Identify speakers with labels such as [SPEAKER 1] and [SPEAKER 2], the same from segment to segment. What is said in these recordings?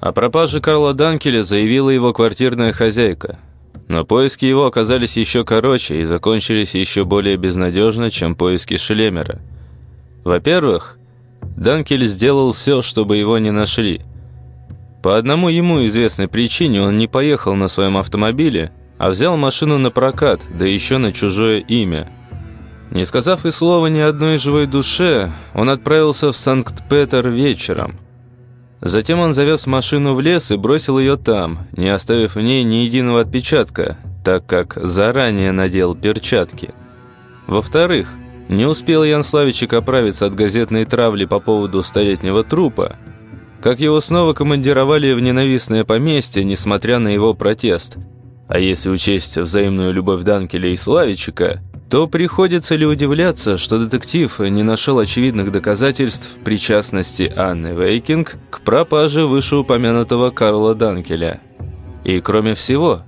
[SPEAKER 1] О пропаже Карла Данкеля заявила его квартирная хозяйка. Но поиски его оказались еще короче и закончились еще более безнадежно, чем поиски Шлемера. Во-первых, Данкель сделал все, чтобы его не нашли. По одному ему известной причине он не поехал на своем автомобиле, а взял машину на прокат, да еще на чужое имя. Не сказав и слова ни одной живой душе, он отправился в Санкт-Петер вечером – Затем он завез машину в лес и бросил ее там, не оставив в ней ни единого отпечатка, так как заранее надел перчатки. Во-вторых, не успел Ян Славичек оправиться от газетной травли по поводу столетнего трупа, как его снова командировали в ненавистное поместье, несмотря на его протест. А если учесть взаимную любовь Данкеля и Славичика, то приходится ли удивляться, что детектив не нашел очевидных доказательств причастности Анны Вейкинг к пропаже вышеупомянутого Карла Данкеля. И кроме всего,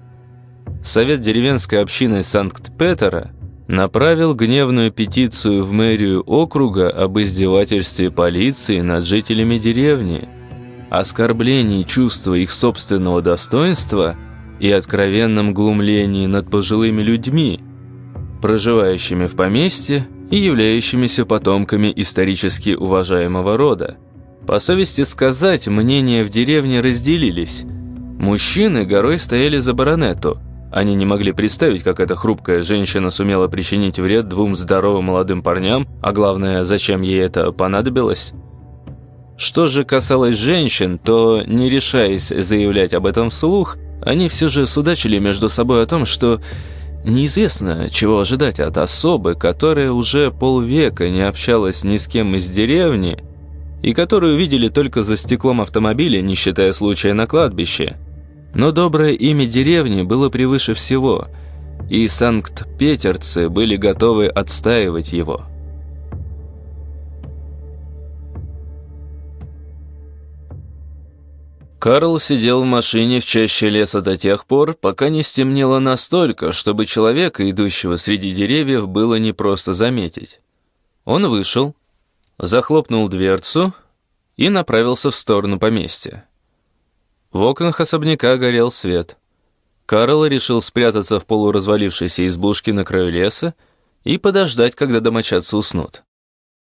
[SPEAKER 1] Совет деревенской общины Санкт-Петера направил гневную петицию в мэрию округа об издевательстве полиции над жителями деревни, оскорблении чувства их собственного достоинства и откровенном глумлении над пожилыми людьми – проживающими в поместье и являющимися потомками исторически уважаемого рода. По совести сказать, мнения в деревне разделились. Мужчины горой стояли за баронету. Они не могли представить, как эта хрупкая женщина сумела причинить вред двум здоровым молодым парням, а главное, зачем ей это понадобилось. Что же касалось женщин, то, не решаясь заявлять об этом вслух, они все же судачили между собой о том, что Неизвестно, чего ожидать от особы, которая уже полвека не общалась ни с кем из деревни и которую видели только за стеклом автомобиля, не считая случая на кладбище. Но доброе имя деревни было превыше всего, и санкт-петерцы были готовы отстаивать его. Карл сидел в машине в чаще леса до тех пор, пока не стемнело настолько, чтобы человека, идущего среди деревьев, было непросто заметить. Он вышел, захлопнул дверцу и направился в сторону поместья. В окнах особняка горел свет. Карл решил спрятаться в полуразвалившейся избушке на краю леса и подождать, когда домочадцы уснут.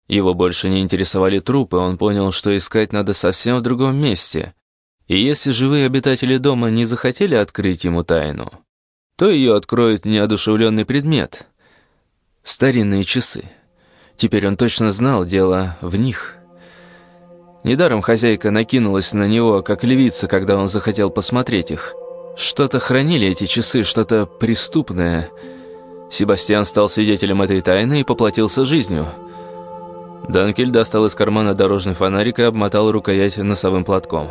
[SPEAKER 1] Его больше не интересовали трупы, он понял, что искать надо совсем в другом месте — и если живые обитатели дома не захотели открыть ему тайну, то ее откроет неодушевленный предмет — старинные часы. Теперь он точно знал, дело в них. Недаром хозяйка накинулась на него, как львица, когда он захотел посмотреть их. Что-то хранили эти часы, что-то преступное. Себастьян стал свидетелем этой тайны и поплатился жизнью. Данкель достал из кармана дорожный фонарик и обмотал рукоять носовым платком.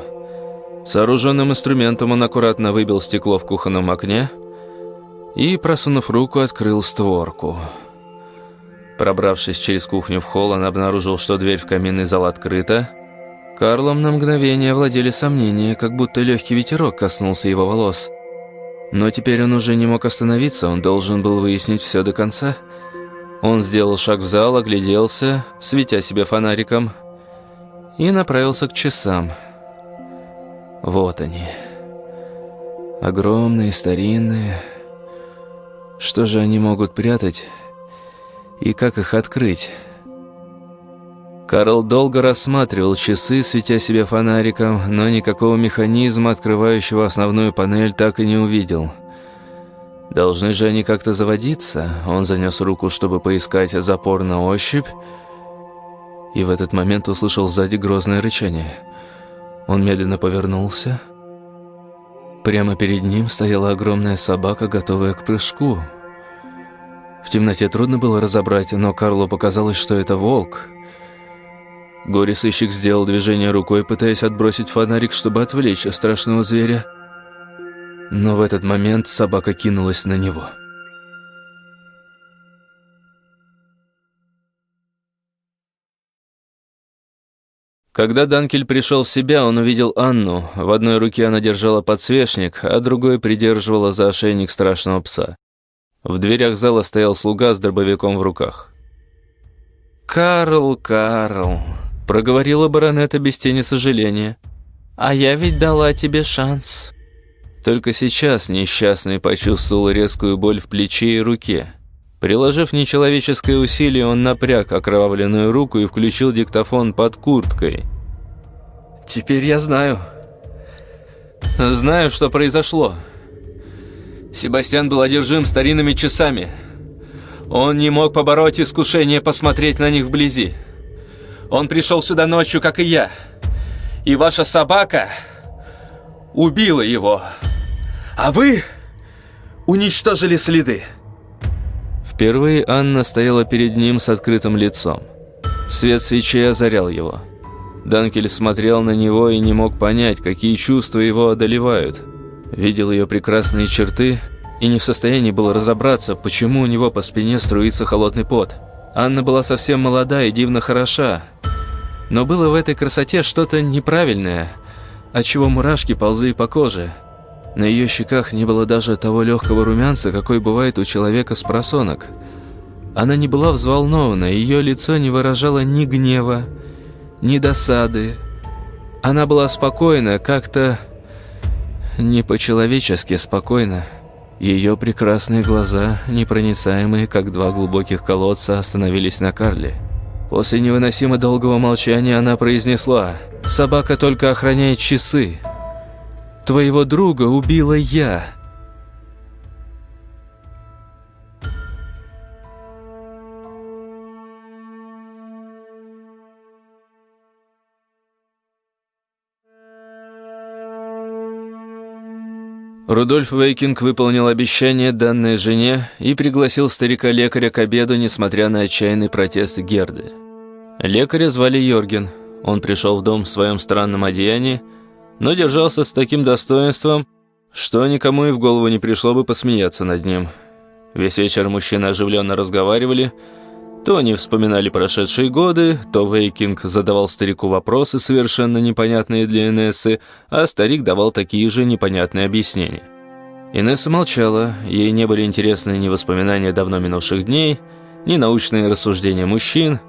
[SPEAKER 1] С оруженным инструментом он аккуратно выбил стекло в кухонном окне и, просунув руку, открыл створку. Пробравшись через кухню в холл, он обнаружил, что дверь в каминный зал открыта. Карлом на мгновение владели сомнения, как будто легкий ветерок коснулся его волос. Но теперь он уже не мог остановиться, он должен был выяснить все до конца. Он сделал шаг в зал, огляделся, светя себе фонариком, и направился к часам – вот они. Огромные, старинные. Что же они могут прятать? И как их открыть? Карл долго рассматривал часы, светя себе фонариком, но никакого механизма, открывающего основную панель, так и не увидел. Должны же они как-то заводиться. Он занес руку, чтобы поискать запор на ощупь, и в этот момент услышал сзади грозное рычание – он медленно повернулся. Прямо перед ним стояла огромная собака, готовая к прыжку. В темноте трудно было разобрать, но Карлу показалось, что это волк. Горе-сыщик сделал движение рукой, пытаясь отбросить фонарик, чтобы отвлечь страшного зверя. Но в этот момент собака кинулась на него. Когда Данкель пришел в себя, он увидел Анну. В одной руке она держала подсвечник, а другой придерживала за ошейник страшного пса. В дверях зала стоял слуга с дробовиком в руках. «Карл, Карл», — проговорила баронета без тени сожаления. А я ведь дала тебе шанс». Только сейчас несчастный почувствовал резкую боль в плече и руке. Приложив нечеловеческое усилие, он напряг окровавленную руку и включил диктофон под курткой. «Теперь я знаю. Знаю, что произошло. Себастьян был одержим старинными часами. Он не мог побороть искушение посмотреть на них вблизи. Он пришел сюда ночью, как и я. И ваша собака убила его». А вы уничтожили следы. Впервые Анна стояла перед ним с открытым лицом. Свет свечей озарял его. Данкель смотрел на него и не мог понять, какие чувства его одолевают. Видел ее прекрасные черты и не в состоянии был разобраться, почему у него по спине струится холодный пот. Анна была совсем молода и дивно хороша, но было в этой красоте что-то неправильное, отчего мурашки ползли по коже – на ее щеках не было даже того легкого румянца, какой бывает у человека с просонок. Она не была взволнована, ее лицо не выражало ни гнева, ни досады. Она была спокойна, как-то не по-человечески спокойна. Ее прекрасные глаза, непроницаемые, как два глубоких колодца, остановились на Карле. После невыносимо долгого молчания она произнесла «Собака только охраняет часы». Твоего друга убила я!» Рудольф Вейкинг выполнил обещание, данное жене, и пригласил старика-лекаря к обеду, несмотря на отчаянный протест Герды. Лекаря звали Йорген. Он пришел в дом в своем странном одеянии, но держался с таким достоинством, что никому и в голову не пришло бы посмеяться над ним. Весь вечер мужчины оживленно разговаривали, то они вспоминали прошедшие годы, то Вейкинг задавал старику вопросы, совершенно непонятные для Инессы, а старик давал такие же непонятные объяснения. Инесса молчала, ей не были интересны ни воспоминания давно минувших дней, ни научные рассуждения мужчин,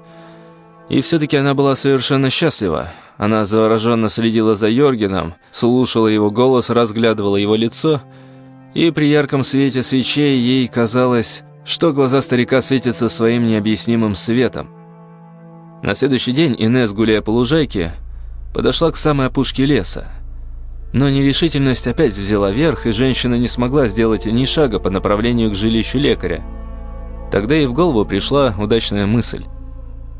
[SPEAKER 1] и все-таки она была совершенно счастлива. Она завороженно следила за Йоргеном, слушала его голос, разглядывала его лицо, и при ярком свете свечей ей казалось, что глаза старика светятся своим необъяснимым светом. На следующий день Инесс, гуляя по лужайке, подошла к самой опушке леса. Но нерешительность опять взяла верх, и женщина не смогла сделать ни шага по направлению к жилищу лекаря. Тогда ей в голову пришла удачная мысль.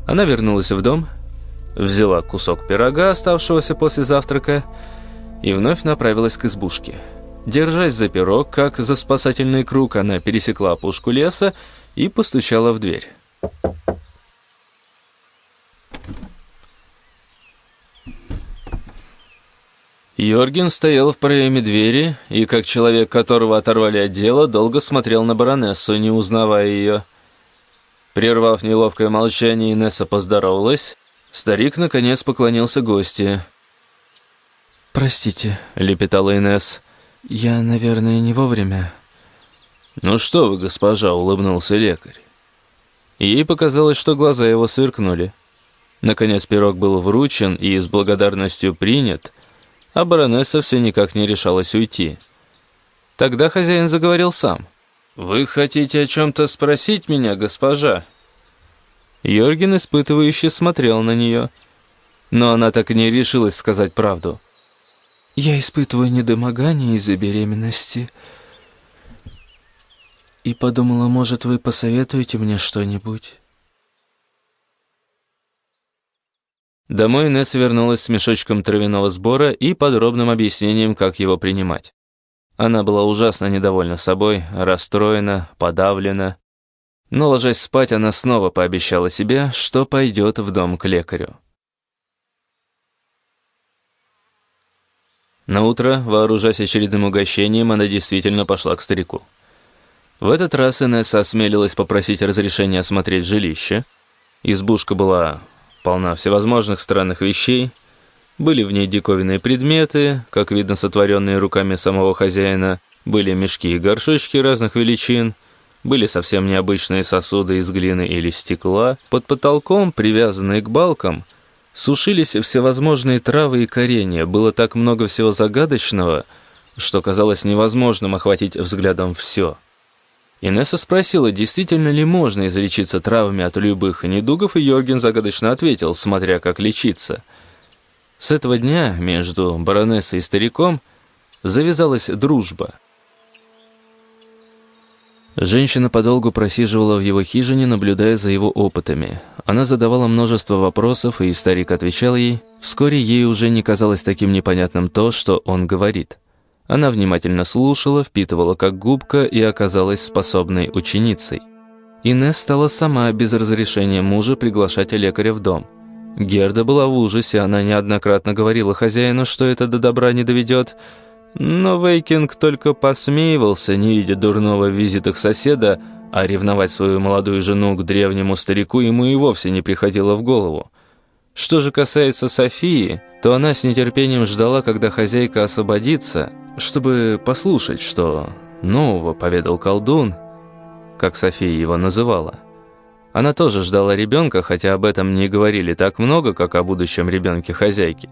[SPEAKER 1] Она вернулась в дом, взяла кусок пирога, оставшегося после завтрака, и вновь направилась к избушке. Держась за пирог, как за спасательный круг, она пересекла опушку леса и постучала в дверь. Йорген стоял в проеме двери и, как человек, которого оторвали от дела, долго смотрел на баронессу, не узнавая ее. Прервав неловкое молчание, Инесса поздоровалась Старик, наконец, поклонился гости.
[SPEAKER 2] «Простите», — лепетала Инесс. «Я, наверное, не вовремя».
[SPEAKER 1] «Ну что вы, госпожа», — улыбнулся лекарь. Ей показалось, что глаза его сверкнули. Наконец пирог был вручен и с благодарностью принят, а баронесса все никак не решалась уйти. Тогда хозяин заговорил сам. «Вы хотите о чем-то спросить меня, госпожа?» Йорген испытывающе смотрел на нее, но она так и не решилась сказать правду.
[SPEAKER 2] «Я испытываю недомогание из-за беременности и подумала, может, вы посоветуете мне что-нибудь?»
[SPEAKER 1] Домой Несс вернулась с мешочком травяного сбора и подробным объяснением, как его принимать. Она была ужасно недовольна собой, расстроена, подавлена. Но, ложась спать, она снова пообещала себе, что пойдет в дом к лекарю. На утро, вооружаясь очередным угощением, она действительно пошла к старику. В этот раз Инесса осмелилась попросить разрешения осмотреть жилище. Избушка была полна всевозможных странных вещей. Были в ней диковинные предметы, как видно, сотворенные руками самого хозяина. Были мешки и горшочки разных величин, были совсем необычные сосуды из глины или стекла. Под потолком, привязанные к балкам, Сушились всевозможные травы и коренья, было так много всего загадочного, что казалось невозможным охватить взглядом все. Инесса спросила, действительно ли можно излечиться травами от любых недугов, и Йорген загадочно ответил, смотря как лечиться. С этого дня между баронессой и стариком завязалась дружба. Женщина подолгу просиживала в его хижине, наблюдая за его опытами. Она задавала множество вопросов, и старик отвечал ей. Вскоре ей уже не казалось таким непонятным то, что он говорит. Она внимательно слушала, впитывала как губка и оказалась способной ученицей. Инесс стала сама без разрешения мужа приглашать лекаря в дом. Герда была в ужасе, она неоднократно говорила хозяину, что это до добра не доведет, но Вейкинг только посмеивался, не видя дурного в визитах соседа, а ревновать свою молодую жену к древнему старику ему и вовсе не приходило в голову. Что же касается Софии, то она с нетерпением ждала, когда хозяйка освободится, чтобы послушать, что нового поведал колдун, как София его называла. Она тоже ждала ребенка, хотя об этом не говорили так много, как о будущем ребенке хозяйки.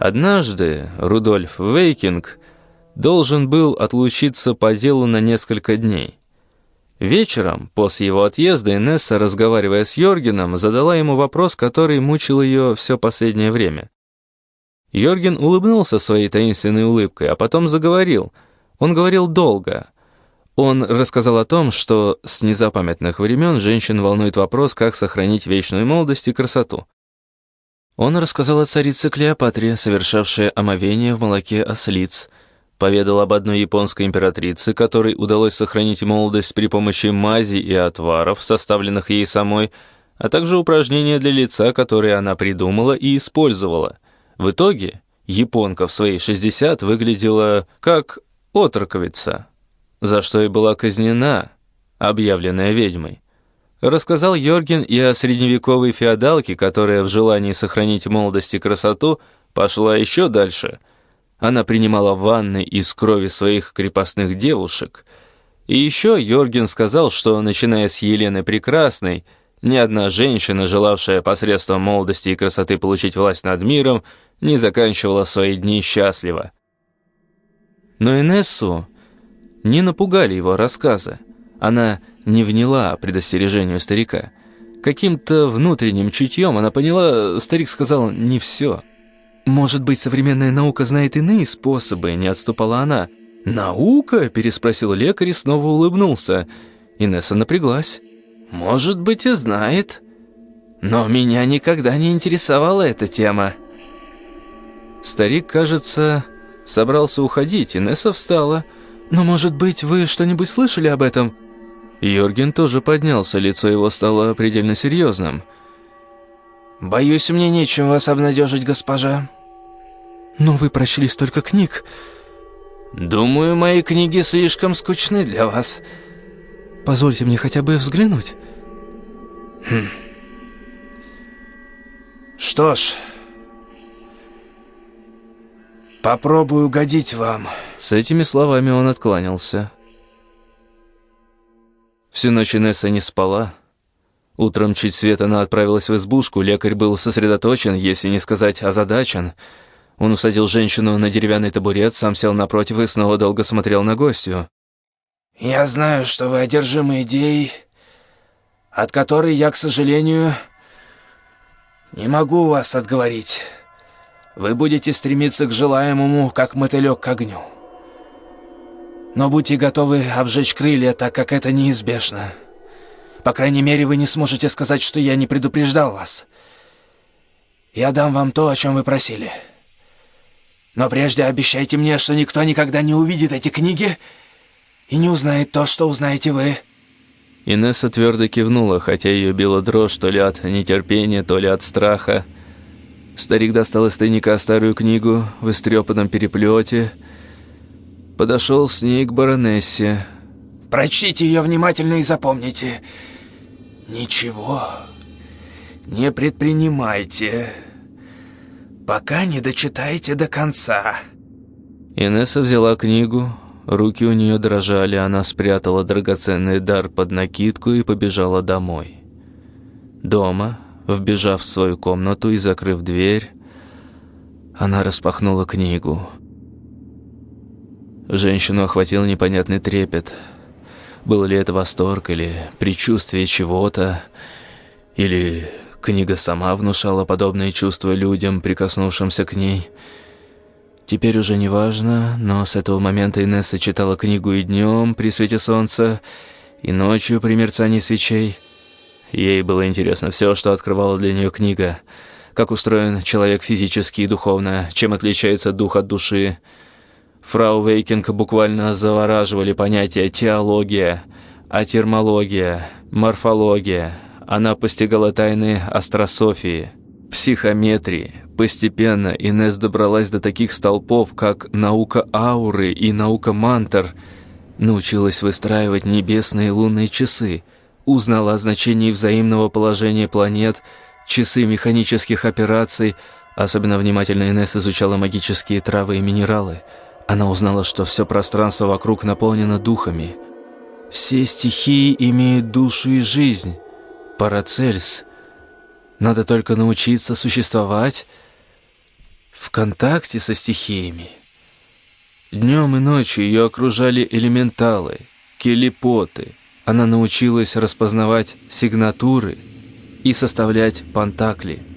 [SPEAKER 1] Однажды Рудольф Вейкинг должен был отлучиться по делу на несколько дней. Вечером, после его отъезда, Инесса, разговаривая с Йоргеном, задала ему вопрос, который мучил ее все последнее время. Йорген улыбнулся своей таинственной улыбкой, а потом заговорил. Он говорил долго. Он рассказал о том, что с незапамятных времен женщин волнует вопрос, как сохранить вечную молодость и красоту. Он рассказал о царице Клеопатре, совершавшей омовение в молоке ослиц, поведал об одной японской императрице, которой удалось сохранить молодость при помощи мази и отваров, составленных ей самой, а также упражнения для лица, которые она придумала и использовала. В итоге японка в свои 60 выглядела как отроковица, за что и была казнена, объявленная ведьмой. Рассказал Йорген и о средневековой феодалке, которая в желании сохранить молодость и красоту пошла еще дальше. Она принимала ванны из крови своих крепостных девушек. И еще Йорген сказал, что, начиная с Елены Прекрасной, ни одна женщина, желавшая посредством молодости и красоты получить власть над миром, не заканчивала свои дни счастливо. Но Инессу не напугали его рассказы. Она не вняла предостережению старика. Каким-то внутренним чутьем она поняла, старик сказал не все. «Может быть, современная наука знает иные способы?» – не отступала она. «Наука?» – переспросил лекарь и снова улыбнулся. Инесса напряглась. «Может быть, и знает. Но меня никогда не интересовала эта тема». Старик, кажется, собрался уходить. Инесса встала. «Но, может быть, вы что-нибудь слышали об этом?» Йорген тоже поднялся, лицо его стало предельно серьезным. «Боюсь, мне нечем вас обнадежить, госпожа». «Но вы прочли столько книг». «Думаю, мои книги слишком скучны для вас». «Позвольте мне хотя бы взглянуть». Хм. «Что ж, попробую угодить вам». С этими словами он откланялся. Всю ночь Инесса не спала. Утром чуть свет она отправилась в избушку, лекарь был сосредоточен, если не сказать озадачен. Он усадил женщину на деревянный табурет, сам сел напротив и снова долго смотрел на гостью. «Я знаю, что вы одержимы идеей, от которой я, к сожалению, не могу вас отговорить. Вы будете стремиться к желаемому, как мотылек к огню». Но будьте готовы обжечь крылья, так как это неизбежно. По крайней мере, вы не сможете сказать, что я не предупреждал вас. Я дам вам то, о чем вы просили. Но прежде обещайте мне, что никто никогда не увидит эти книги и не узнает то, что узнаете вы». Инесса твердо кивнула, хотя ее била дрожь то ли от нетерпения, то ли от страха. Старик достал из тайника старую книгу в истрепанном переплете – подошел с ней к баронессе. «Прочтите ее внимательно и запомните. Ничего не предпринимайте, пока не дочитаете до конца». Инесса взяла книгу, руки у нее дрожали, она спрятала драгоценный дар под накидку и побежала домой. Дома, Вбежав в свою комнату и закрыв дверь, она распахнула книгу. Женщину охватил непонятный трепет. Был ли это восторг или предчувствие чего-то, или книга сама внушала подобные чувства людям, прикоснувшимся к ней. Теперь уже не важно, но с этого момента Инесса читала книгу и днем при свете солнца, и ночью при мерцании свечей. Ей было интересно все, что открывала для нее книга. Как устроен человек физически и духовно, чем отличается дух от души. Фрау Вейкинг буквально завораживали понятия теология, атермология, морфология. Она постигала тайны астрософии, психометрии. Постепенно Инес добралась до таких столпов, как наука ауры и наука мантр. Научилась выстраивать небесные лунные часы. Узнала о значении взаимного положения планет, часы механических операций. Особенно внимательно Инес изучала магические травы и минералы – она узнала, что все пространство вокруг наполнено духами. Все стихии имеют душу и жизнь. Парацельс. Надо только научиться существовать в контакте со стихиями. Днем и ночью ее окружали элементалы, келепоты. Она научилась распознавать сигнатуры и составлять пантакли –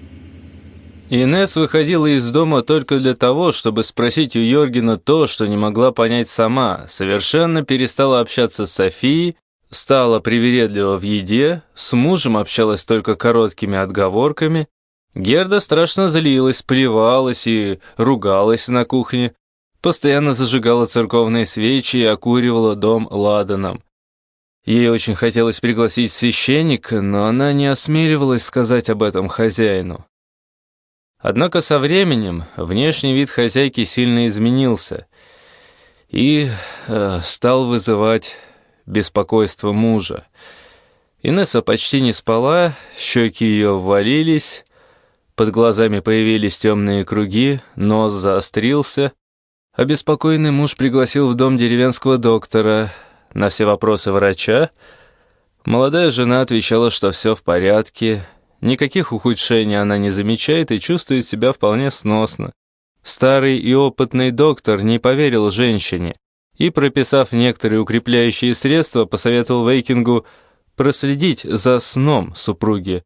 [SPEAKER 1] Инесс выходила из дома только для того, чтобы спросить у Йоргена то, что не могла понять сама, совершенно перестала общаться с Софией, стала привередлива в еде, с мужем общалась только короткими отговорками. Герда страшно злилась, плевалась и ругалась на кухне, постоянно зажигала церковные свечи и окуривала дом ладаном. Ей очень хотелось пригласить священника, но она не осмеливалась сказать об этом хозяину. Однако со временем внешний вид хозяйки сильно изменился и э, стал вызывать беспокойство мужа. Инесса почти не спала, щеки ее ввалились, под глазами появились темные круги, нос заострился. Обеспокоенный муж пригласил в дом деревенского доктора. На все вопросы врача молодая жена отвечала, что все в порядке, Никаких ухудшений она не замечает и чувствует себя вполне сносно. Старый и опытный доктор не поверил женщине и, прописав некоторые укрепляющие средства, посоветовал Вейкингу проследить за сном супруги.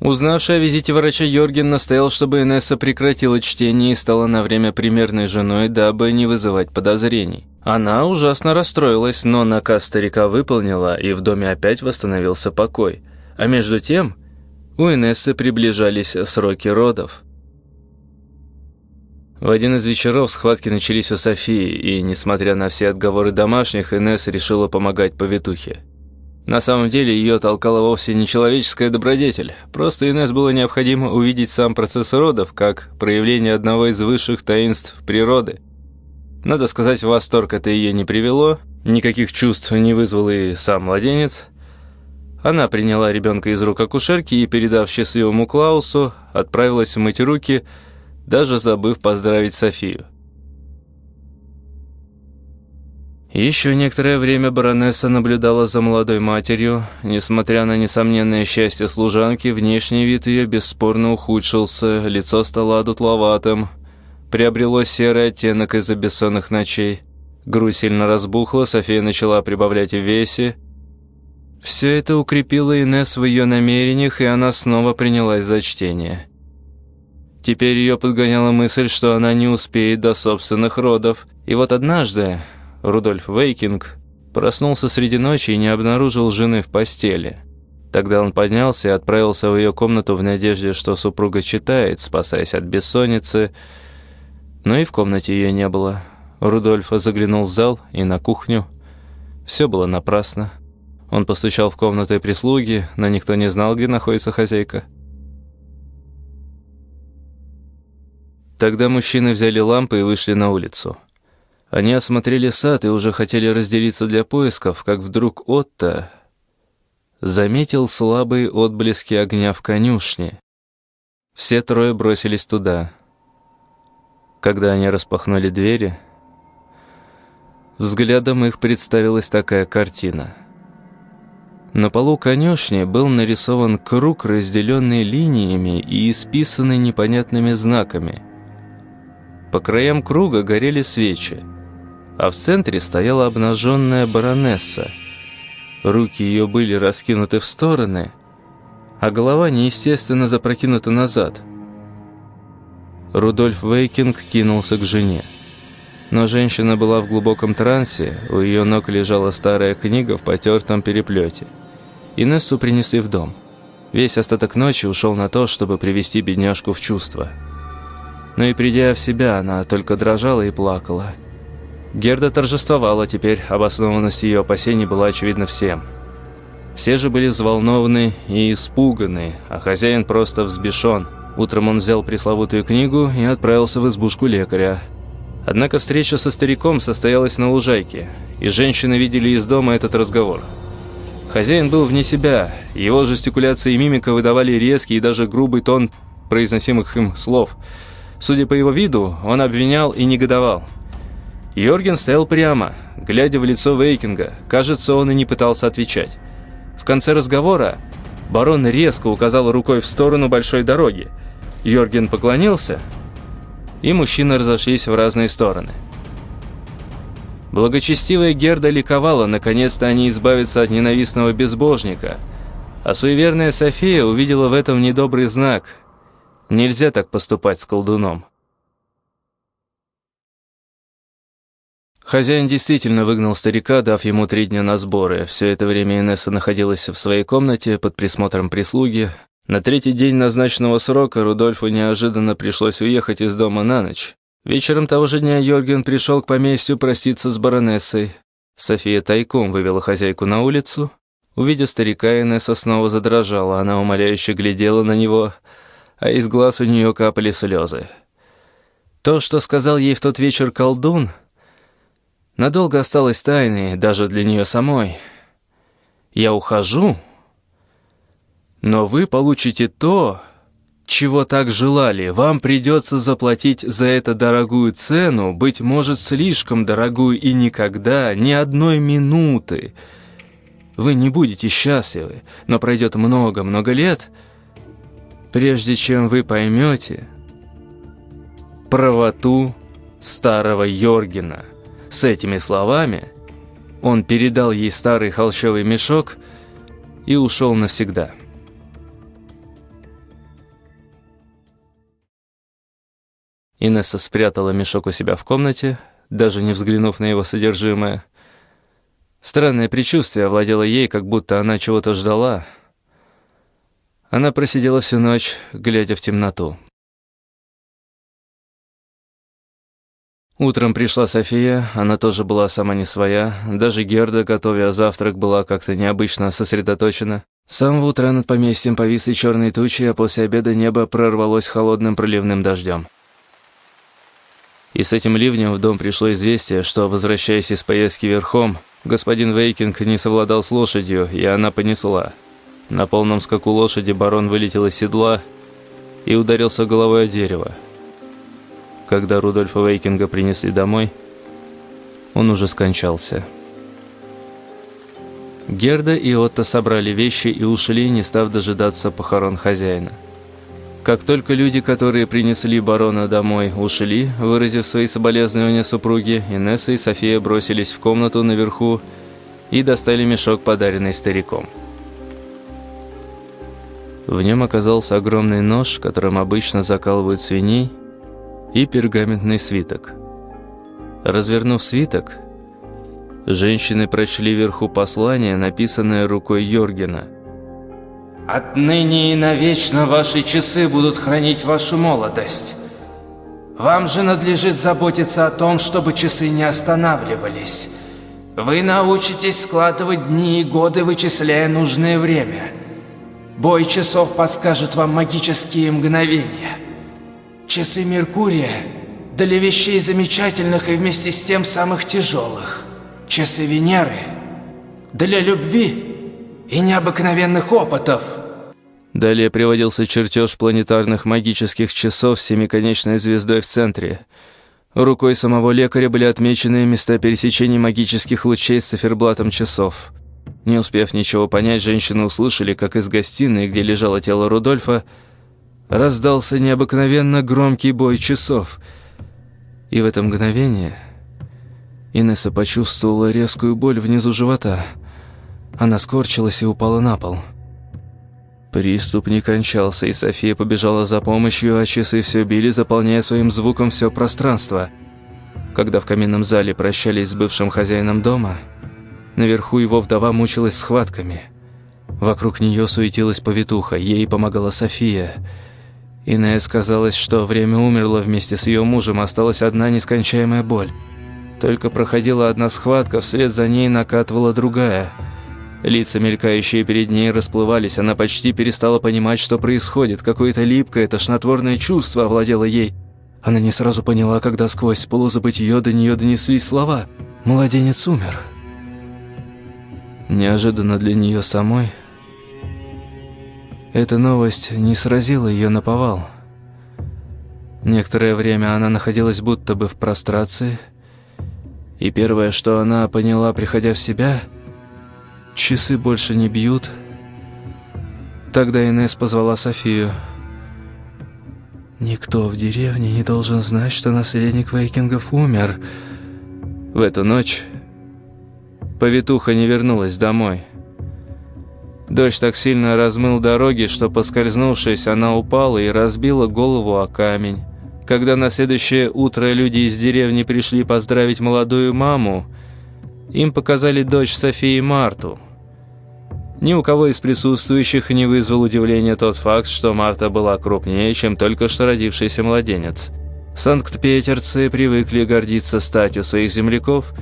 [SPEAKER 1] Узнавший о визите врача Йорген настоял, чтобы Инесса прекратила чтение и стала на время примерной женой, дабы не вызывать подозрений. Она ужасно расстроилась, но наказ старика выполнила, и в доме опять восстановился покой. А между тем у Инессы приближались сроки родов. В один из вечеров схватки начались у Софии, и, несмотря на все отговоры домашних, Инесса решила помогать повитухе. На самом деле ее толкала вовсе не человеческая добродетель. Просто Инесс было необходимо увидеть сам процесс родов как проявление одного из высших таинств природы – надо сказать, восторг это ее не привело, никаких чувств не вызвал и сам младенец. Она приняла ребенка из рук акушерки и, передав счастливому Клаусу, отправилась мыть руки, даже забыв поздравить Софию. Еще некоторое время баронесса наблюдала за молодой матерью. Несмотря на несомненное счастье служанки, внешний вид ее бесспорно ухудшился, лицо стало одутловатым – приобрело серый оттенок из-за бессонных ночей. Грудь сильно разбухла, София начала прибавлять в весе. Все это укрепило Инесс в ее намерениях, и она снова принялась за чтение. Теперь ее подгоняла мысль, что она не успеет до собственных родов. И вот однажды Рудольф Вейкинг проснулся среди ночи и не обнаружил жены в постели. Тогда он поднялся и отправился в ее комнату в надежде, что супруга читает, спасаясь от бессонницы, но и в комнате ее не было. Рудольф заглянул в зал и на кухню. Все было напрасно. Он постучал в комнаты прислуги, но никто не знал, где находится хозяйка. Тогда мужчины взяли лампы и вышли на улицу. Они осмотрели сад и уже хотели разделиться для поисков, как вдруг Отто заметил слабые отблески огня в конюшне. Все трое бросились туда. Когда они распахнули двери, взглядом их представилась такая картина. На полу конюшни был нарисован круг, разделенный линиями и исписанный непонятными знаками. По краям круга горели свечи, а в центре стояла обнаженная баронесса. Руки ее были раскинуты в стороны, а голова неестественно запрокинута назад. Рудольф Вейкинг кинулся к жене. Но женщина была в глубоком трансе, у ее ног лежала старая книга в потертом переплете. Инессу принесли в дом. Весь остаток ночи ушел на то, чтобы привести бедняжку в чувство. Но и придя в себя, она только дрожала и плакала. Герда торжествовала теперь, обоснованность ее опасений была очевидна всем. Все же были взволнованы и испуганы, а хозяин просто взбешен. Утром он взял пресловутую книгу и отправился в избушку лекаря – Однако встреча со стариком состоялась на лужайке, и женщины видели из дома этот разговор. Хозяин был вне себя, его жестикуляция и мимика выдавали резкий и даже грубый тон произносимых им слов. Судя по его виду, он обвинял и негодовал. Йорген стоял прямо, глядя в лицо Вейкинга. Кажется, он и не пытался отвечать. В конце разговора барон резко указал рукой в сторону большой дороги. Йорген поклонился – и мужчины разошлись в разные стороны. Благочестивая Герда ликовала, наконец-то они избавятся от ненавистного безбожника, а суеверная София увидела в этом недобрый знак. Нельзя так поступать с колдуном. Хозяин действительно выгнал старика, дав ему три дня на сборы. Все это время Инесса находилась в своей комнате под присмотром прислуги, на третий день назначенного срока Рудольфу неожиданно пришлось уехать из дома на ночь. Вечером того же дня Йорген пришел к поместью проститься с баронессой. София тайком вывела хозяйку на улицу. Увидев старика, Инесса снова задрожала. Она умоляюще глядела на него, а из глаз у нее капали слезы. То, что сказал ей в тот вечер колдун, надолго осталось тайной, даже для нее самой. «Я ухожу», но вы получите то, чего так желали. Вам придется заплатить за это дорогую цену, быть может, слишком дорогую и никогда, ни одной минуты. Вы не будете счастливы, но пройдет много-много лет, прежде чем вы поймете правоту старого Йоргена. С этими словами он передал ей старый холщовый мешок и ушел навсегда. Инесса спрятала мешок у себя в комнате, даже не взглянув на его содержимое. Странное предчувствие овладело ей, как будто она чего-то ждала. Она просидела всю ночь, глядя в темноту. Утром пришла София, она тоже была сама не своя. Даже Герда, готовя завтрак, была как-то необычно сосредоточена. С самого утра над поместьем повисли черные тучи, а после обеда небо прорвалось холодным проливным дождем. И с этим ливнем в дом пришло известие, что, возвращаясь из поездки верхом, господин Вейкинг не совладал с лошадью, и она понесла. На полном скаку лошади барон вылетел из седла и ударился головой о дерево. Когда Рудольфа Вейкинга принесли домой, он уже скончался. Герда и Отто собрали вещи и ушли, не став дожидаться похорон хозяина. Как только люди, которые принесли барона домой, ушли, выразив свои соболезнования супруге, Инесса и София бросились в комнату наверху и достали мешок, подаренный стариком. В нем оказался огромный нож, которым обычно закалывают свиней, и пергаментный свиток. Развернув свиток, женщины прочли вверху послание, написанное рукой Йоргена –
[SPEAKER 3] Отныне и навечно ваши часы будут хранить вашу молодость. Вам же надлежит заботиться о том, чтобы часы не останавливались. Вы научитесь складывать дни и годы, вычисляя нужное время. Бой часов подскажет вам магические мгновения. Часы Меркурия для вещей замечательных и вместе с тем самых тяжелых. Часы Венеры для любви и необыкновенных опытов –
[SPEAKER 1] Далее приводился чертеж планетарных магических часов с семиконечной звездой в центре. Рукой самого лекаря были отмечены места пересечения магических лучей с циферблатом часов. Не успев ничего понять, женщины услышали, как из гостиной, где лежало тело Рудольфа, раздался необыкновенно громкий бой часов. И в это мгновение Инесса почувствовала резкую боль внизу живота. Она скорчилась и упала на пол. Приступ не кончался, и София побежала за помощью, а часы все били, заполняя своим звуком все пространство. Когда в каминном зале прощались с бывшим хозяином дома, наверху его вдова мучилась схватками. Вокруг нее суетилась повитуха, ей помогала София. Инесс казалось, что время умерло вместе с ее мужем, осталась одна нескончаемая боль. Только проходила одна схватка, вслед за ней накатывала другая – Лица, мелькающие перед ней, расплывались. Она почти перестала понимать, что происходит. Какое-то липкое, тошнотворное чувство овладело ей. Она не сразу поняла, когда сквозь полузабытье до нее донеслись слова «Младенец умер». Неожиданно для нее самой эта новость не сразила ее на повал. Некоторое время она находилась будто бы в прострации, и первое, что она поняла, приходя в себя – Часы больше не бьют. Тогда Инесс позвала Софию. Никто в деревне не должен знать, что наследник Вейкингов умер. В эту ночь повитуха не вернулась домой. Дождь так сильно размыл дороги, что, поскользнувшись, она упала и разбила голову о камень. Когда на следующее утро люди из деревни пришли поздравить молодую маму, им показали дочь Софии Марту – ни у кого из присутствующих не вызвал удивления тот факт, что Марта была крупнее, чем только что родившийся младенец. Санкт-Петерцы привыкли гордиться статью своих земляков,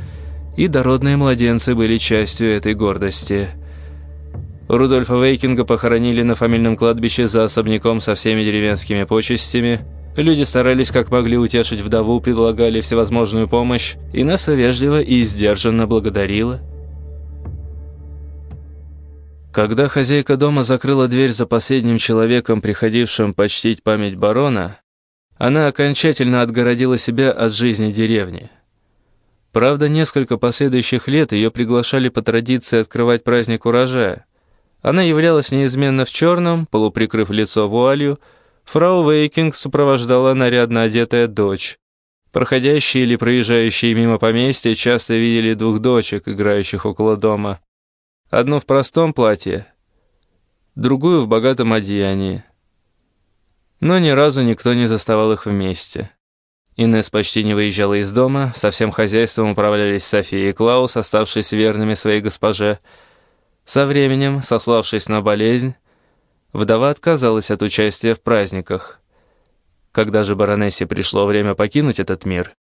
[SPEAKER 1] и дородные младенцы были частью этой гордости. Рудольфа Вейкинга похоронили на фамильном кладбище за особняком со всеми деревенскими почестями. Люди старались как могли утешить вдову, предлагали всевозможную помощь, и Несса вежливо и сдержанно благодарила – когда хозяйка дома закрыла дверь за последним человеком, приходившим почтить память барона, она окончательно отгородила себя от жизни деревни. Правда, несколько последующих лет ее приглашали по традиции открывать праздник урожая. Она являлась неизменно в черном, полуприкрыв лицо вуалью, фрау Вейкинг сопровождала нарядно одетая дочь. Проходящие или проезжающие мимо поместья часто видели двух дочек, играющих около дома. Одну в простом платье, другую в богатом одеянии. Но ни разу никто не заставал их вместе. Инесс почти не выезжала из дома, со всем хозяйством управлялись София и Клаус, оставшись верными своей госпоже. Со временем, сославшись на болезнь, вдова отказалась от участия в праздниках. Когда же баронессе пришло время покинуть этот мир,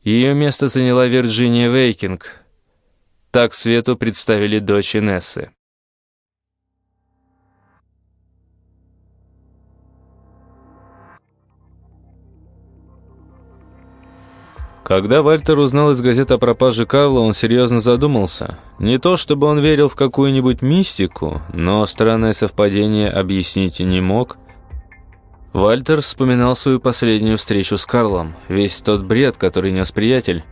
[SPEAKER 1] ее место заняла Вирджиния Вейкинг, так Свету представили дочь Инессы. Когда Вальтер узнал из газет о пропаже Карла, он серьезно задумался. Не то чтобы он верил в какую-нибудь мистику, но странное совпадение объяснить не мог. Вальтер вспоминал свою последнюю встречу с Карлом, весь тот бред, который нес приятель.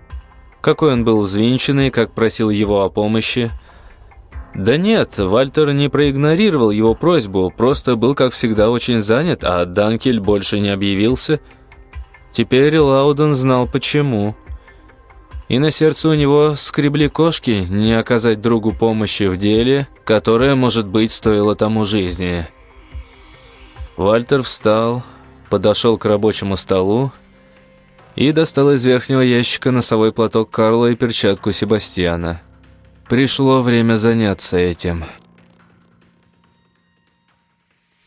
[SPEAKER 1] Какой он был взвинченный, как просил его о помощи. Да нет, Вальтер не проигнорировал его просьбу, просто был, как всегда, очень занят, а Данкель больше не объявился. Теперь Лауден знал почему. И на сердце у него скребли кошки не оказать другу помощи в деле, которое, может быть, стоило тому жизни. Вальтер встал, подошел к рабочему столу и достал из верхнего ящика носовой платок Карла и перчатку Себастьяна. Пришло время заняться этим.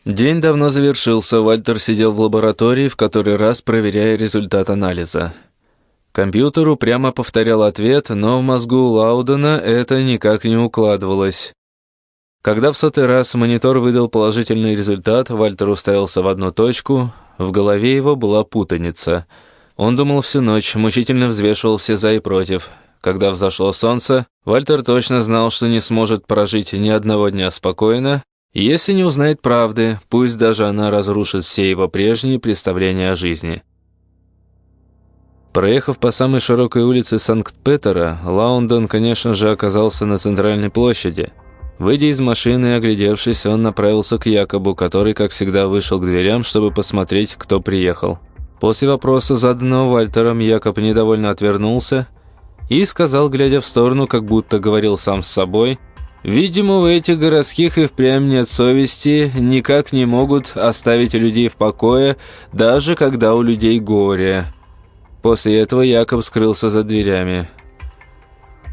[SPEAKER 1] День давно завершился, Вальтер сидел в лаборатории, в который раз проверяя результат анализа. Компьютер упрямо повторял ответ, но в мозгу Лаудена это никак не укладывалось. Когда в сотый раз монитор выдал положительный результат, Вальтер уставился в одну точку, в голове его была путаница – он думал всю ночь, мучительно взвешивал все за и против. Когда взошло солнце, Вальтер точно знал, что не сможет прожить ни одного дня спокойно, если не узнает правды, пусть даже она разрушит все его прежние представления о жизни. Проехав по самой широкой улице Санкт-Петера, Лаундон, конечно же, оказался на центральной площади. Выйдя из машины и оглядевшись, он направился к Якобу, который, как всегда, вышел к дверям, чтобы посмотреть, кто приехал. После вопроса, заданного Вальтером, Якоб недовольно отвернулся и сказал, глядя в сторону, как будто говорил сам с собой, «Видимо, у этих городских и впрямь нет совести, никак не могут оставить людей в покое, даже когда у людей горе». После этого Якоб скрылся за дверями.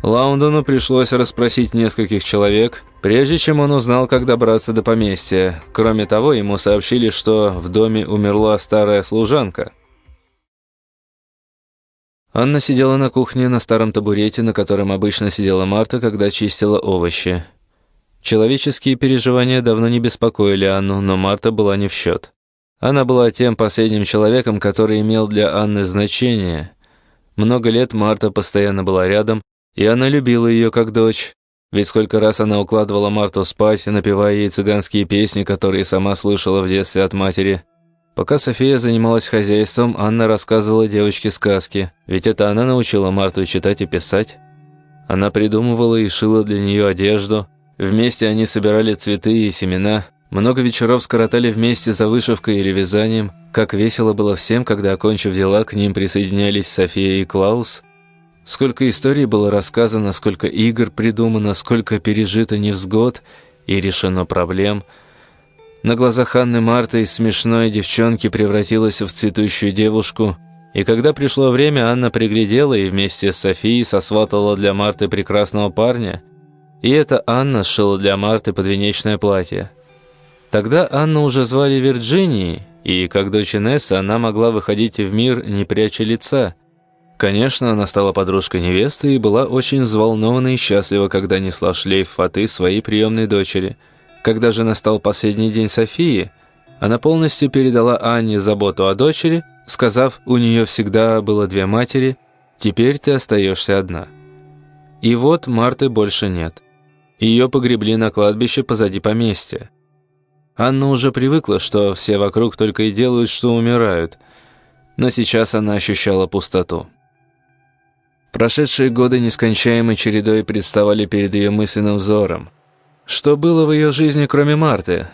[SPEAKER 1] Лаундону пришлось расспросить нескольких человек, прежде чем он узнал, как добраться до поместья. Кроме того, ему сообщили, что в доме умерла старая служанка. Анна сидела на кухне на старом табурете, на котором обычно сидела Марта, когда чистила овощи. Человеческие переживания давно не беспокоили Анну, но Марта была не в счет. Она была тем последним человеком, который имел для Анны значение. Много лет Марта постоянно была рядом, и она любила ее как дочь. Ведь сколько раз она укладывала Марту спать, напевая ей цыганские песни, которые сама слышала в детстве от матери. Пока София занималась хозяйством, Анна рассказывала девочке сказки, ведь это она научила Марту читать и писать. Она придумывала и шила для нее одежду. Вместе они собирали цветы и семена – много вечеров скоротали вместе за вышивкой или вязанием. Как весело было всем, когда, окончив дела, к ним присоединялись София и Клаус. Сколько историй было рассказано, сколько игр придумано, сколько пережито невзгод и решено проблем. На глазах Анны Марта из смешной девчонки превратилась в цветущую девушку. И когда пришло время, Анна приглядела и вместе с Софией сосватала для Марты прекрасного парня. И это Анна сшила для Марты подвенечное платье. Тогда Анну уже звали Вирджинией, и как дочь Инесса она могла выходить в мир, не пряча лица. Конечно, она стала подружкой невесты и была очень взволнована и счастлива, когда несла шлейф фаты своей приемной дочери. Когда же настал последний день Софии, она полностью передала Анне заботу о дочери, сказав, у нее всегда было две матери, теперь ты остаешься одна. И вот Марты больше нет. Ее погребли на кладбище позади поместья. Анна уже привыкла, что все вокруг только и делают, что умирают. Но сейчас она ощущала пустоту. Прошедшие годы нескончаемой чередой представали перед ее мысленным взором. Что было в ее жизни, кроме Марты?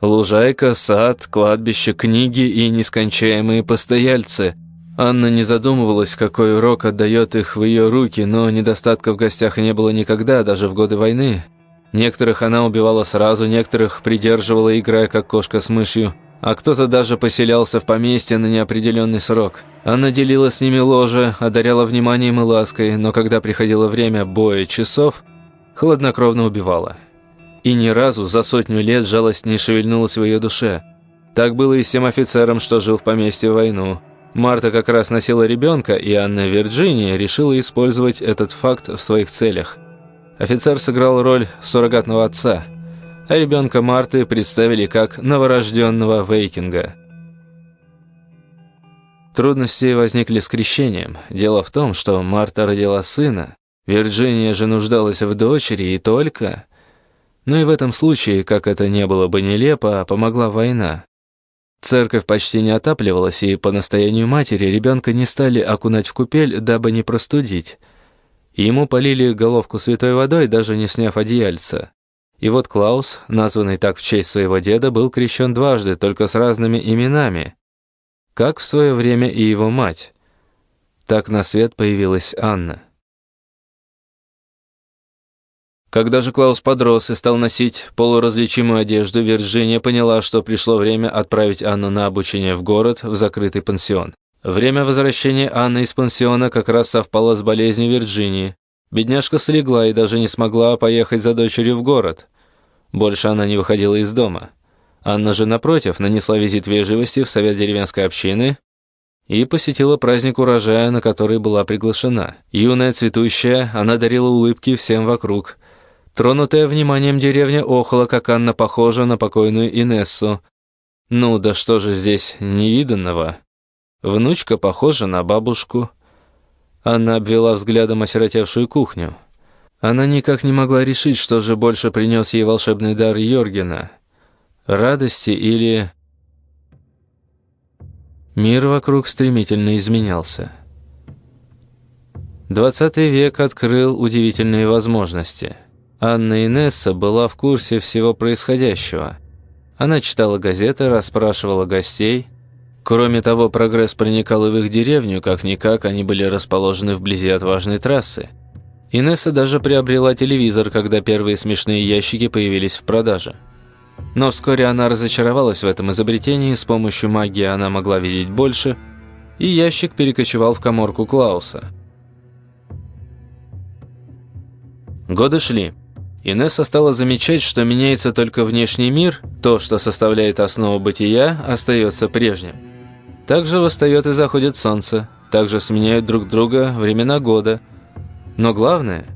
[SPEAKER 1] Лужайка, сад, кладбище, книги и нескончаемые постояльцы. Анна не задумывалась, какой урок отдает их в ее руки, но недостатка в гостях не было никогда, даже в годы войны. Некоторых она убивала сразу, некоторых придерживала, играя как кошка с мышью, а кто-то даже поселялся в поместье на неопределенный срок. Она делила с ними ложе, одаряла вниманием и лаской, но когда приходило время боя часов, хладнокровно убивала. И ни разу за сотню лет жалость не шевельнулась в ее душе. Так было и с тем офицером, что жил в поместье в войну. Марта как раз носила ребенка, и Анна Вирджиния решила использовать этот факт в своих целях – Офицер сыграл роль суррогатного отца, а ребенка Марты представили как новорожденного Вейкинга. Трудности возникли с крещением. Дело в том, что Марта родила сына, Вирджиния же нуждалась в дочери и только... Но и в этом случае, как это не было бы нелепо, помогла война. Церковь почти не отапливалась, и по настоянию матери ребенка не стали окунать в купель, дабы не простудить. Ему полили головку святой водой, даже не сняв одеяльца. И вот Клаус, названный так в честь своего деда, был крещен дважды, только с разными именами. Как в свое время и его мать. Так на свет появилась Анна. Когда же Клаус подрос и стал носить полуразличимую одежду, Вирджиния поняла, что пришло время отправить Анну на обучение в город, в закрытый пансион. Время возвращения Анны из пансиона как раз совпало с болезнью Вирджинии. Бедняжка слегла и даже не смогла поехать за дочерью в город. Больше она не выходила из дома. Анна же, напротив, нанесла визит вежливости в совет деревенской общины и посетила праздник урожая, на который была приглашена. Юная, цветущая, она дарила улыбки всем вокруг. Тронутая вниманием деревня охала, как Анна похожа на покойную Инессу. Ну да что же здесь невиданного? Внучка похожа на бабушку. Она обвела взглядом осиротевшую кухню. Она никак не могла решить, что же больше принес ей волшебный дар Йоргена. Радости или... Мир вокруг стремительно изменялся. Двадцатый век открыл удивительные возможности. Анна Инесса была в курсе всего происходящего. Она читала газеты, расспрашивала гостей. Кроме того, прогресс проникал и в их деревню, как-никак они были расположены вблизи от важной трассы. Инесса даже приобрела телевизор, когда первые смешные ящики появились в продаже. Но вскоре она разочаровалась в этом изобретении, с помощью магии она могла видеть больше, и ящик перекочевал в коморку Клауса. Годы шли. Инесса стала замечать, что меняется только внешний мир, то, что составляет основу бытия, остается прежним. Также восстает и заходит солнце, также сменяют друг друга времена года. Но главное,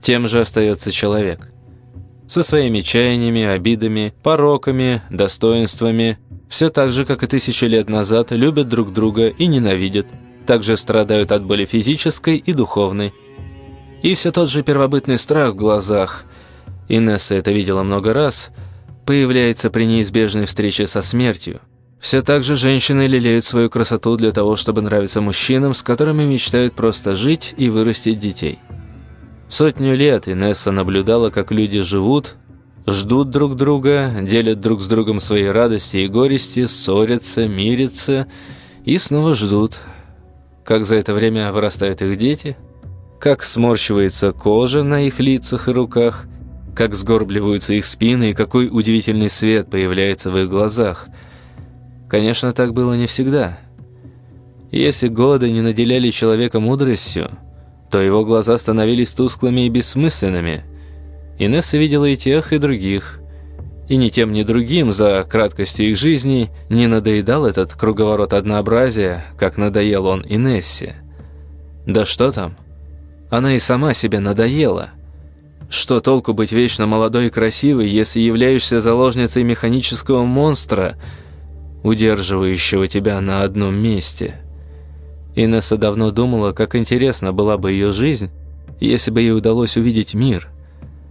[SPEAKER 1] тем же остается человек со своими чаяниями, обидами, пороками, достоинствами, все так же, как и тысячи лет назад, любят друг друга и ненавидят, также страдают от боли физической и духовной. И все тот же первобытный страх в глазах, Инесса это видела много раз, появляется при неизбежной встрече со смертью. Все так же женщины лелеют свою красоту для того, чтобы нравиться мужчинам, с которыми мечтают просто жить и вырастить детей. Сотню лет Инесса наблюдала, как люди живут, ждут друг друга, делят друг с другом свои радости и горести, ссорятся, мирятся и снова ждут. Как за это время вырастают их дети, как сморщивается кожа на их лицах и руках, как сгорбливаются их спины и какой удивительный свет появляется в их глазах. Конечно, так было не всегда. Если годы не наделяли человека мудростью, то его глаза становились тусклыми и бессмысленными. Инесса видела и тех, и других. И ни тем, ни другим за краткостью их жизни не надоедал этот круговорот однообразия, как надоел он Инессе. Да что там? Она и сама себе надоела. Что толку быть вечно молодой и красивой, если являешься заложницей механического монстра, удерживающего тебя на одном месте?» Инесса давно думала, как интересна была бы ее жизнь, если бы ей удалось увидеть мир.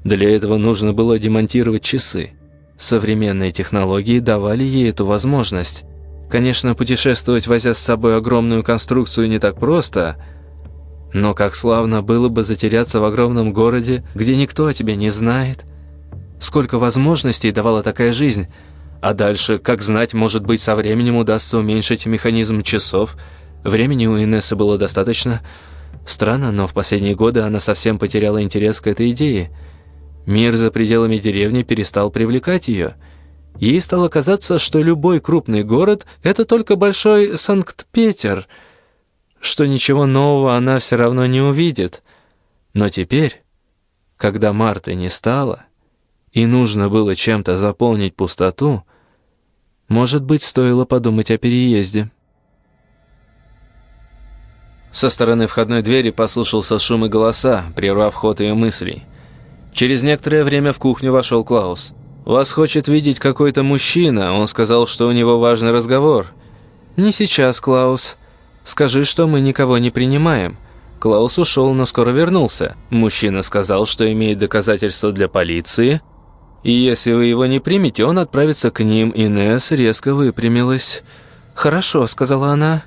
[SPEAKER 1] Для этого нужно было демонтировать часы. Современные технологии давали ей эту возможность. Конечно, путешествовать, возя с собой огромную конструкцию, не так просто, но как славно было бы затеряться в огромном городе, где никто о тебе не знает. Сколько возможностей давала такая жизнь, а дальше, как знать, может быть, со временем удастся уменьшить механизм часов – Времени у Инессы было достаточно. Странно, но в последние годы она совсем потеряла интерес к этой идее. Мир за пределами деревни перестал привлекать ее. Ей стало казаться, что любой крупный город – это только большой Санкт-Петер, что ничего нового она все равно не увидит. Но теперь, когда Марты не стало, и нужно было чем-то заполнить пустоту, может быть, стоило подумать о переезде. Со стороны входной двери послышался шум и голоса, прервав ход ее мыслей. Через некоторое время в кухню вошел Клаус. «Вас хочет видеть какой-то мужчина. Он сказал, что у него важный разговор». «Не сейчас, Клаус. Скажи, что мы никого не принимаем». Клаус ушел, но скоро вернулся. Мужчина сказал, что имеет доказательства для полиции. И если вы его не примете, он отправится к ним. Инесс резко выпрямилась. «Хорошо», — сказала она.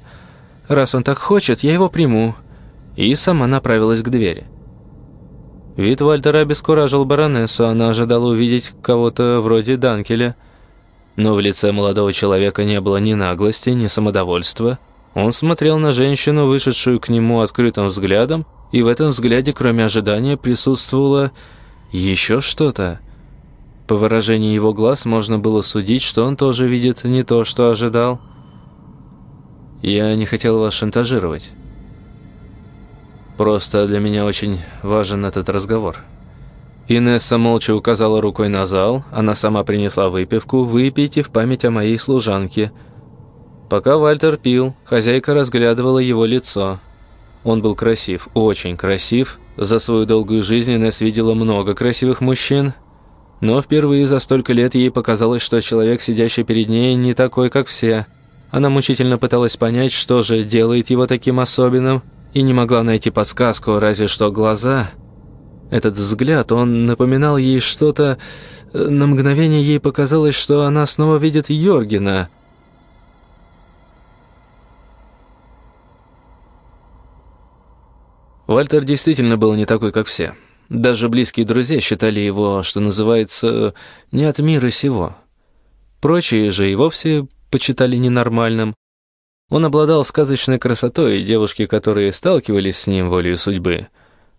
[SPEAKER 1] Раз он так хочет, я его приму». И сама направилась к двери. Вид Вальтера обескуражил баронессу, она ожидала увидеть кого-то вроде Данкеля. Но в лице молодого человека не было ни наглости, ни самодовольства. Он смотрел на женщину, вышедшую к нему открытым взглядом, и в этом взгляде, кроме ожидания, присутствовало еще что-то. По выражению его глаз можно было судить, что он тоже видит не то, что ожидал. Я не хотел вас шантажировать. Просто для меня очень важен этот разговор». Инесса молча указала рукой на зал, она сама принесла выпивку, выпейте в память о моей служанке. Пока Вальтер пил, хозяйка разглядывала его лицо. Он был красив, очень красив. За свою долгую жизнь Инесс видела много красивых мужчин, но впервые за столько лет ей показалось, что человек, сидящий перед ней, не такой, как все – она мучительно пыталась понять, что же делает его таким особенным, и не могла найти подсказку, разве что глаза. Этот взгляд, он напоминал ей что-то... На мгновение ей показалось, что она снова видит Йоргена. Вальтер действительно был не такой, как все. Даже близкие друзья считали его, что называется, не от мира сего. Прочие же и вовсе почитали ненормальным. Он обладал сказочной красотой, и девушки, которые сталкивались с ним волею судьбы,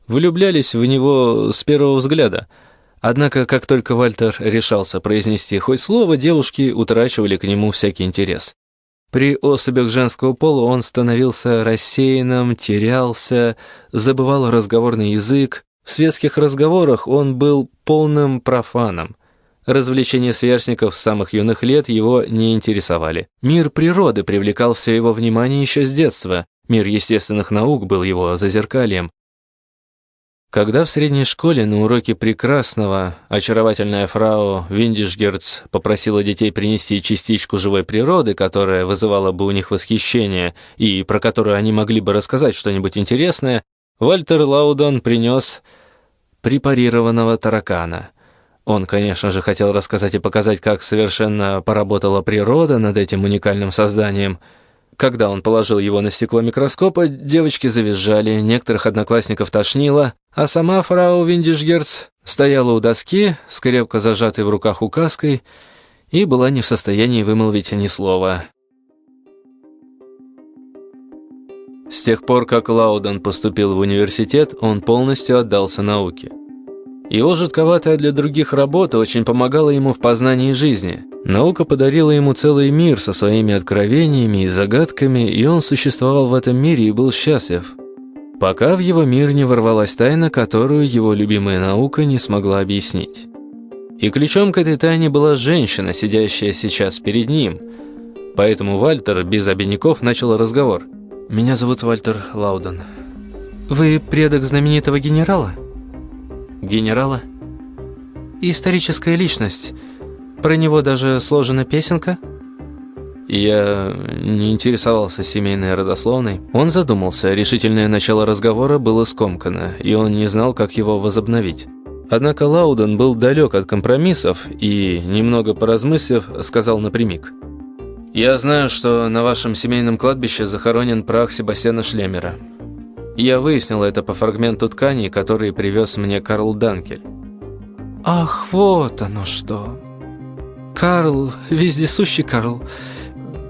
[SPEAKER 1] влюблялись в него с первого взгляда. Однако, как только Вальтер решался произнести хоть слово, девушки утрачивали к нему всякий интерес. При особях женского пола он становился рассеянным, терялся, забывал разговорный язык. В светских разговорах он был полным профаном. Развлечения сверстников с самых юных лет его не интересовали. Мир природы привлекал все его внимание еще с детства. Мир естественных наук был его зазеркальем. Когда в средней школе на уроке прекрасного очаровательная фрау Виндишгерц попросила детей принести частичку живой природы, которая вызывала бы у них восхищение и про которую они могли бы рассказать что-нибудь интересное, Вальтер Лаудон принес препарированного таракана – он, конечно же, хотел рассказать и показать, как совершенно поработала природа над этим уникальным созданием. Когда он положил его на стекло микроскопа, девочки завизжали, некоторых одноклассников тошнило, а сама фрау Виндишгерц стояла у доски, скрепко зажатой в руках указкой, и была не в состоянии вымолвить ни слова. С тех пор, как Лауден поступил в университет, он полностью отдался науке. Его жутковатая для других работа очень помогала ему в познании жизни. Наука подарила ему целый мир со своими откровениями и загадками, и он существовал в этом мире и был счастлив. Пока в его мир не ворвалась тайна, которую его любимая наука не смогла объяснить. И ключом к этой тайне была женщина, сидящая сейчас перед ним. Поэтому Вальтер без обиняков начал разговор. «Меня зовут Вальтер Лауден. Вы предок знаменитого генерала?» генерала. Историческая личность. Про него даже сложена песенка. Я не интересовался семейной родословной. Он задумался, решительное начало разговора было скомкано, и он не знал, как его возобновить. Однако Лауден был далек от компромиссов и, немного поразмыслив, сказал напрямик. «Я знаю, что на вашем семейном кладбище захоронен прах Себастьяна Шлемера. Я выяснил это по фрагменту ткани, который привез мне Карл Данкель.
[SPEAKER 2] «Ах, вот оно что! Карл, вездесущий Карл,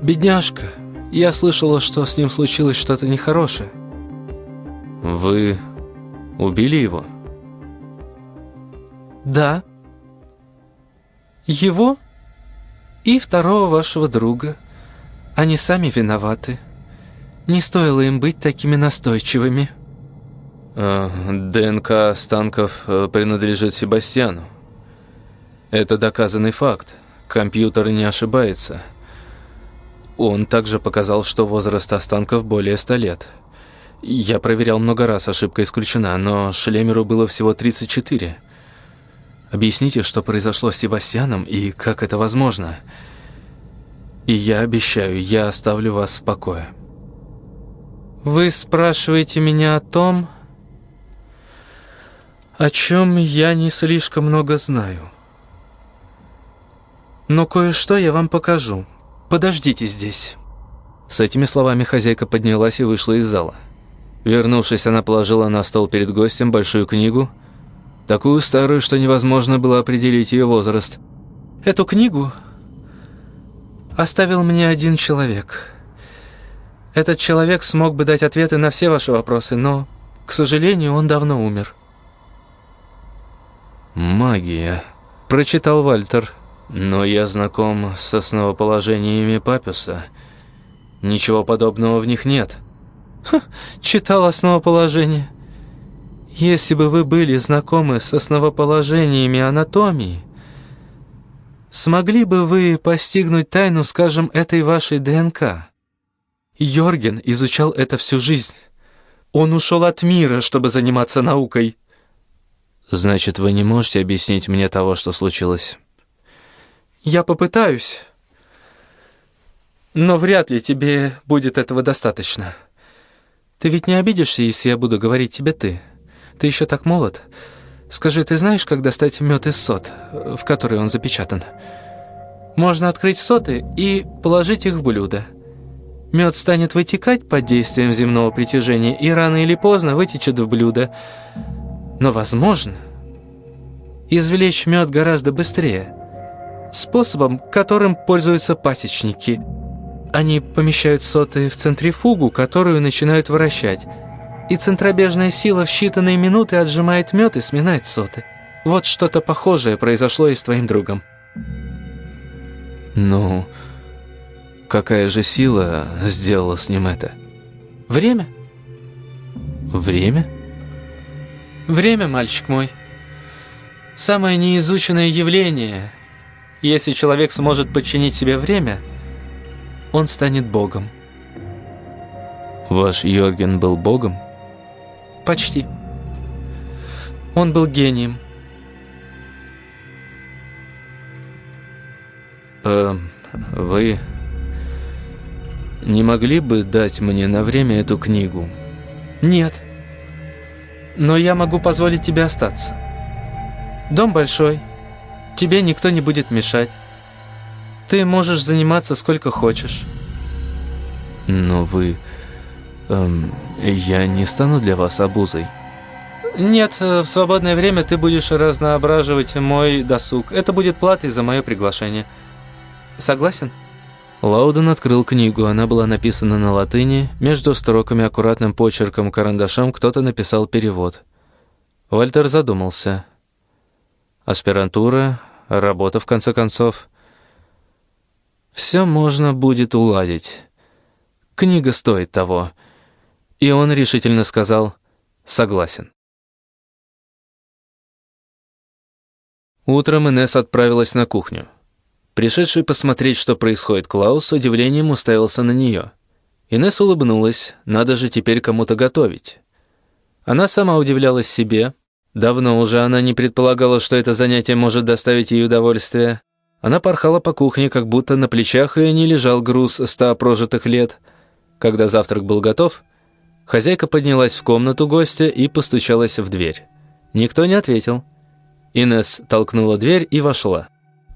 [SPEAKER 2] бедняжка. Я слышала, что с ним случилось что-то нехорошее».
[SPEAKER 1] «Вы убили его?»
[SPEAKER 2] «Да. Его и второго вашего друга. Они сами виноваты». Не стоило им быть такими настойчивыми.
[SPEAKER 1] Э, ДНК останков э, принадлежит Себастьяну. Это доказанный факт. Компьютер не ошибается. Он также показал, что возраст останков более 100 лет. Я проверял много раз, ошибка исключена, но Шлемеру было всего 34. Объясните, что произошло с Себастьяном и как это возможно. И я обещаю, я оставлю вас в покое.
[SPEAKER 2] Вы спрашиваете меня о том, о чем я не слишком много знаю. Но кое-что я вам покажу. Подождите здесь».
[SPEAKER 1] С этими словами хозяйка поднялась и вышла из зала. Вернувшись, она положила на стол перед гостем большую книгу, такую старую, что невозможно было определить ее возраст.
[SPEAKER 2] «Эту книгу оставил мне один человек». Этот человек смог бы дать ответы на все ваши вопросы, но, к сожалению, он давно умер».
[SPEAKER 1] «Магия», — прочитал Вальтер. «Но я знаком с основоположениями Папюса. Ничего подобного в них нет».
[SPEAKER 2] Ха, читал основоположение. Если бы вы были знакомы с основоположениями анатомии, смогли бы вы постигнуть тайну, скажем, этой вашей ДНК? Йорген изучал это всю жизнь. Он ушел от мира, чтобы заниматься наукой.
[SPEAKER 1] Значит, вы не можете объяснить мне того, что случилось?
[SPEAKER 2] Я попытаюсь. Но вряд ли тебе будет этого достаточно. Ты ведь не обидишься, если я буду говорить тебе «ты». Ты еще так молод. Скажи, ты знаешь, как достать мед из сот, в который он запечатан? Можно открыть соты и положить их в блюдо. Мед станет вытекать под действием земного притяжения и рано или поздно вытечет в блюдо. Но возможно извлечь мед гораздо быстрее. Способом, которым пользуются пасечники. Они помещают соты в центрифугу, которую начинают вращать. И центробежная сила в считанные минуты отжимает мед и сминает соты. Вот что-то похожее произошло и с твоим другом.
[SPEAKER 1] Ну, какая же сила сделала с ним это?
[SPEAKER 2] Время.
[SPEAKER 1] Время?
[SPEAKER 2] Время, мальчик мой. Самое неизученное явление. Если человек сможет подчинить себе время, он станет богом.
[SPEAKER 1] Ваш Йорген был богом?
[SPEAKER 2] Почти. Он был гением.
[SPEAKER 1] Э, вы не могли бы дать мне на время эту книгу?
[SPEAKER 2] Нет. Но я могу позволить тебе остаться. Дом большой. Тебе никто не будет мешать. Ты можешь заниматься сколько хочешь.
[SPEAKER 1] Но вы... Эм, я не стану для вас обузой.
[SPEAKER 2] Нет, э, в свободное время ты будешь разноображивать мой досуг. Это будет платой за мое приглашение. Согласен?
[SPEAKER 1] Лауден открыл книгу. Она была написана на латыни. Между строками аккуратным почерком карандашом кто-то написал перевод. Вальтер задумался. Аспирантура, работа в конце концов. Все можно будет уладить. Книга стоит того. И он решительно сказал «согласен». Утром Инесс отправилась на кухню. Пришедший посмотреть, что происходит Клаус, с удивлением уставился на нее. Инесс улыбнулась, надо же теперь кому-то готовить. Она сама удивлялась себе. Давно уже она не предполагала, что это занятие может доставить ей удовольствие. Она порхала по кухне, как будто на плечах ее не лежал груз ста прожитых лет. Когда завтрак был готов, хозяйка поднялась в комнату гостя и постучалась в дверь. Никто не ответил. Инесс толкнула дверь и вошла.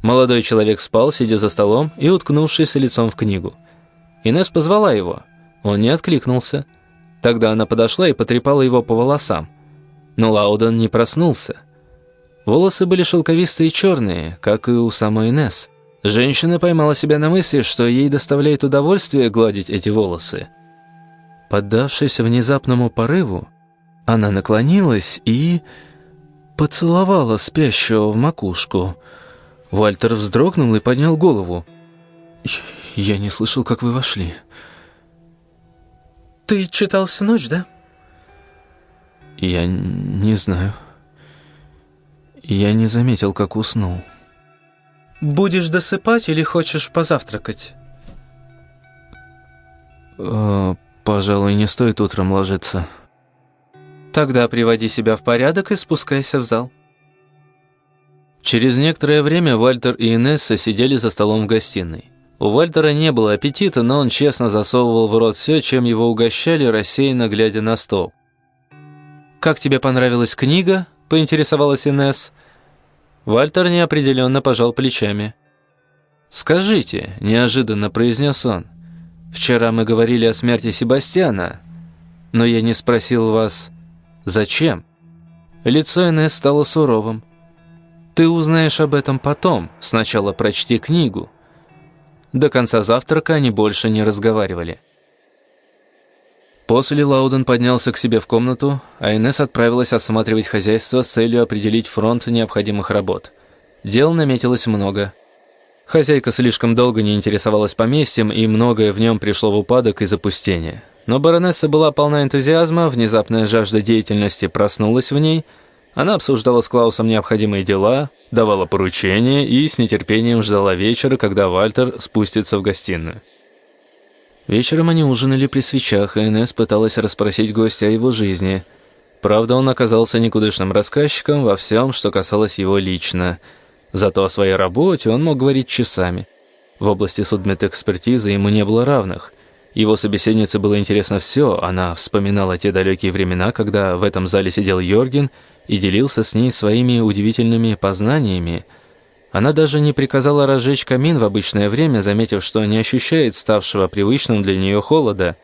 [SPEAKER 1] Молодой человек спал, сидя за столом и уткнувшись лицом в книгу. Инесс позвала его. Он не откликнулся. Тогда она подошла и потрепала его по волосам. Но Лауден не проснулся. Волосы были шелковистые и черные, как и у самой Инесс. Женщина поймала себя на мысли, что ей доставляет удовольствие гладить эти волосы. Поддавшись внезапному порыву, она наклонилась и поцеловала спящего в макушку – Вальтер вздрогнул и поднял голову. «Я не слышал, как вы вошли».
[SPEAKER 2] «Ты читал всю ночь, да?»
[SPEAKER 1] «Я не знаю. Я не заметил, как уснул».
[SPEAKER 2] «Будешь досыпать или хочешь позавтракать?»
[SPEAKER 1] э, «Пожалуй, не стоит утром ложиться».
[SPEAKER 2] «Тогда приводи себя в порядок и спускайся в зал».
[SPEAKER 1] Через некоторое время Вальтер и Инесса сидели за столом в гостиной. У Вальтера не было аппетита, но он честно засовывал в рот все, чем его угощали, рассеянно глядя на стол.
[SPEAKER 2] «Как тебе понравилась книга?» – поинтересовалась Инесс.
[SPEAKER 1] Вальтер неопределенно пожал плечами. «Скажите», – неожиданно произнес он, – «вчера мы говорили о смерти Себастьяна, но я не спросил вас, зачем?» Лицо Инесс стало суровым. Ты узнаешь об этом потом, сначала прочти книгу. До конца завтрака они больше не разговаривали. После Лауден поднялся к себе в комнату, а Инесс отправилась осматривать хозяйство с целью определить фронт необходимых работ. Дел наметилось много. Хозяйка слишком долго не интересовалась поместьем, и многое в нем пришло в упадок и запустение. Но баронесса была полна энтузиазма, внезапная жажда деятельности проснулась в ней – она обсуждала с Клаусом необходимые дела, давала поручения и с нетерпением ждала вечера, когда Вальтер спустится в гостиную. Вечером они ужинали при свечах, и Инесс пыталась расспросить гостя о его жизни. Правда, он оказался никудышным рассказчиком во всем, что касалось его лично. Зато о своей работе он мог говорить часами. В области судмедэкспертизы ему не было равных. Его собеседнице было интересно все, она вспоминала те далекие времена, когда в этом зале сидел Йорген – и делился с ней своими удивительными познаниями. Она даже не приказала разжечь камин в обычное время, заметив, что не ощущает ставшего привычным для нее холода.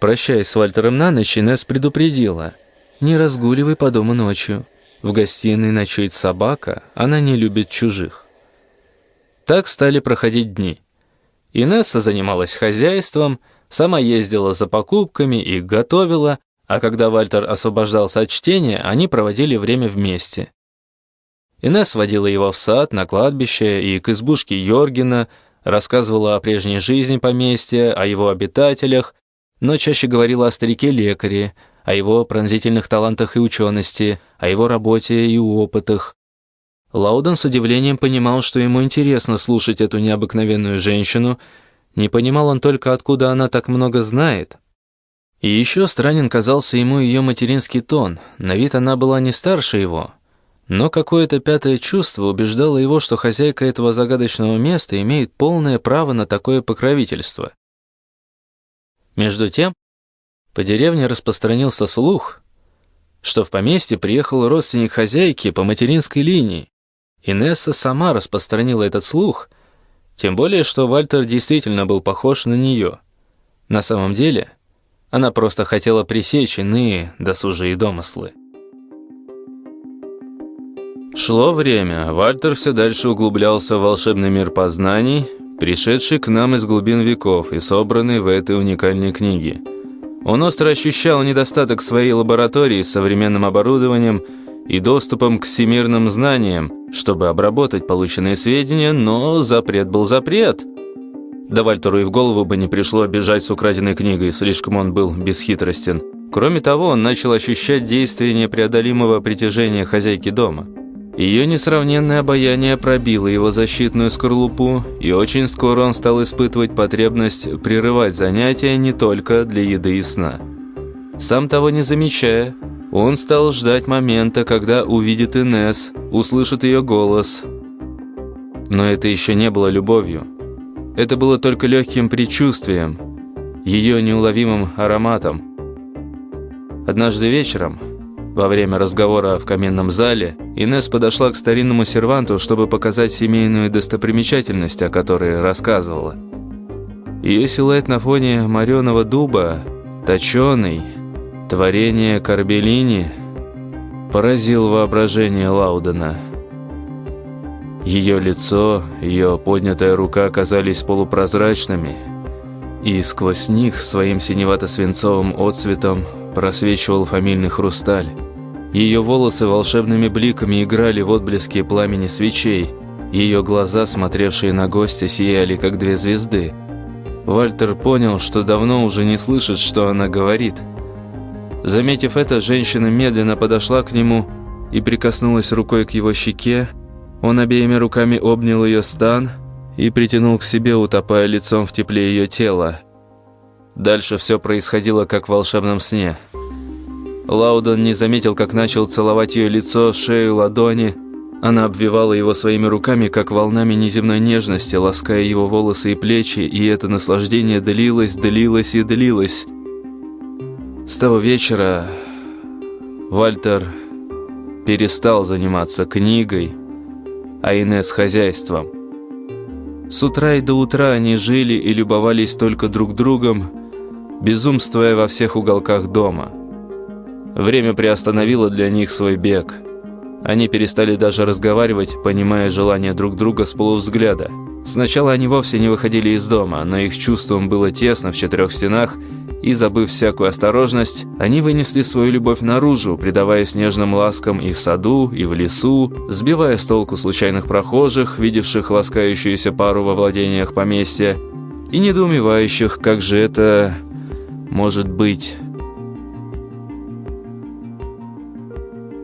[SPEAKER 1] Прощаясь с Вальтером на ночь, Инесс предупредила. «Не разгуливай по дому ночью. В гостиной ночует собака, она не любит чужих». Так стали проходить дни. Инесса занималась хозяйством, сама ездила за покупками и готовила, а когда Вальтер освобождался от чтения, они проводили время вместе. Инесс водила его в сад, на кладбище и к избушке Йоргена, рассказывала о прежней жизни поместья, о его обитателях, но чаще говорила о старике-лекаре, о его пронзительных талантах и учености, о его работе и опытах. Лауден с удивлением понимал, что ему интересно слушать эту необыкновенную женщину, не понимал он только, откуда она так много знает. И еще странен казался ему ее материнский тон, на вид она была не старше его, но какое-то пятое чувство убеждало его, что хозяйка этого загадочного места имеет полное право на такое покровительство. Между тем, по деревне распространился слух, что в поместье приехал родственник хозяйки по материнской линии. Инесса сама распространила этот слух, тем более, что Вальтер действительно был похож на нее. На самом деле, она просто хотела пресечь иные досужие домыслы. Шло время, Вальтер все дальше углублялся в волшебный мир познаний, пришедший к нам из глубин веков и собранный в этой уникальной книге. Он остро ощущал недостаток своей лаборатории с современным оборудованием и доступом к всемирным знаниям, чтобы обработать полученные сведения, но запрет был запрет. Да Вальтеру и в голову бы не пришло бежать с украденной книгой, слишком он был бесхитростен. Кроме того, он начал ощущать действие непреодолимого притяжения хозяйки дома – ее несравненное обаяние пробило его защитную скорлупу, и очень скоро он стал испытывать потребность прерывать занятия не только для еды и сна. Сам того не замечая, он стал ждать момента, когда увидит Инес, услышит ее голос. Но это еще не было любовью. Это было только легким предчувствием, ее неуловимым ароматом. Однажды вечером, во время разговора в каменном зале Инес подошла к старинному серванту, чтобы показать семейную достопримечательность, о которой рассказывала. Ее силуэт на фоне мореного дуба, точеный, творение Карбелини, поразил воображение Лаудена. Ее лицо, ее поднятая рука оказались полупрозрачными, и сквозь них своим синевато-свинцовым отцветом просвечивал фамильный хрусталь. Ее волосы волшебными бликами играли в отблеске пламени свечей. Ее глаза, смотревшие на гостя, сияли, как две звезды. Вальтер понял, что давно уже не слышит, что она говорит. Заметив это, женщина медленно подошла к нему и прикоснулась рукой к его щеке. Он обеими руками обнял ее стан и притянул к себе, утопая лицом в тепле ее тела. Дальше все происходило, как в волшебном сне – Лаудон не заметил, как начал целовать ее лицо, шею, ладони. Она обвивала его своими руками, как волнами неземной нежности, лаская его волосы и плечи, и это наслаждение длилось, длилось и длилось. С того вечера Вальтер перестал заниматься книгой, а Инесс хозяйством. С утра и до утра они жили и любовались только друг другом, безумствуя во всех уголках дома. Время приостановило для них свой бег. Они перестали даже разговаривать, понимая желание друг друга с полувзгляда. Сначала они вовсе не выходили из дома, но их чувством было тесно в четырех стенах, и, забыв всякую осторожность, они вынесли свою любовь наружу, предаваясь нежным ласкам и в саду, и в лесу, сбивая с толку случайных прохожих, видевших ласкающуюся пару во владениях поместья, и недоумевающих, как же это может быть.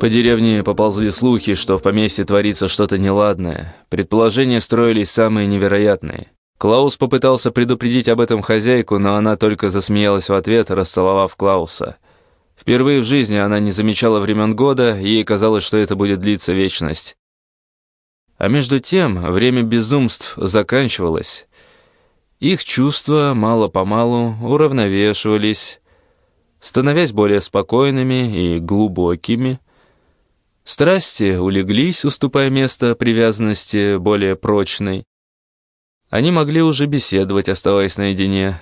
[SPEAKER 1] По деревне поползли слухи, что в поместье творится что-то неладное. Предположения строились самые невероятные. Клаус попытался предупредить об этом хозяйку, но она только засмеялась в ответ, расцеловав Клауса. Впервые в жизни она не замечала времен года, ей казалось, что это будет длиться вечность. А между тем время безумств заканчивалось. Их чувства мало-помалу уравновешивались, становясь более спокойными и глубокими – Страсти улеглись, уступая место привязанности более прочной. Они могли уже беседовать, оставаясь наедине.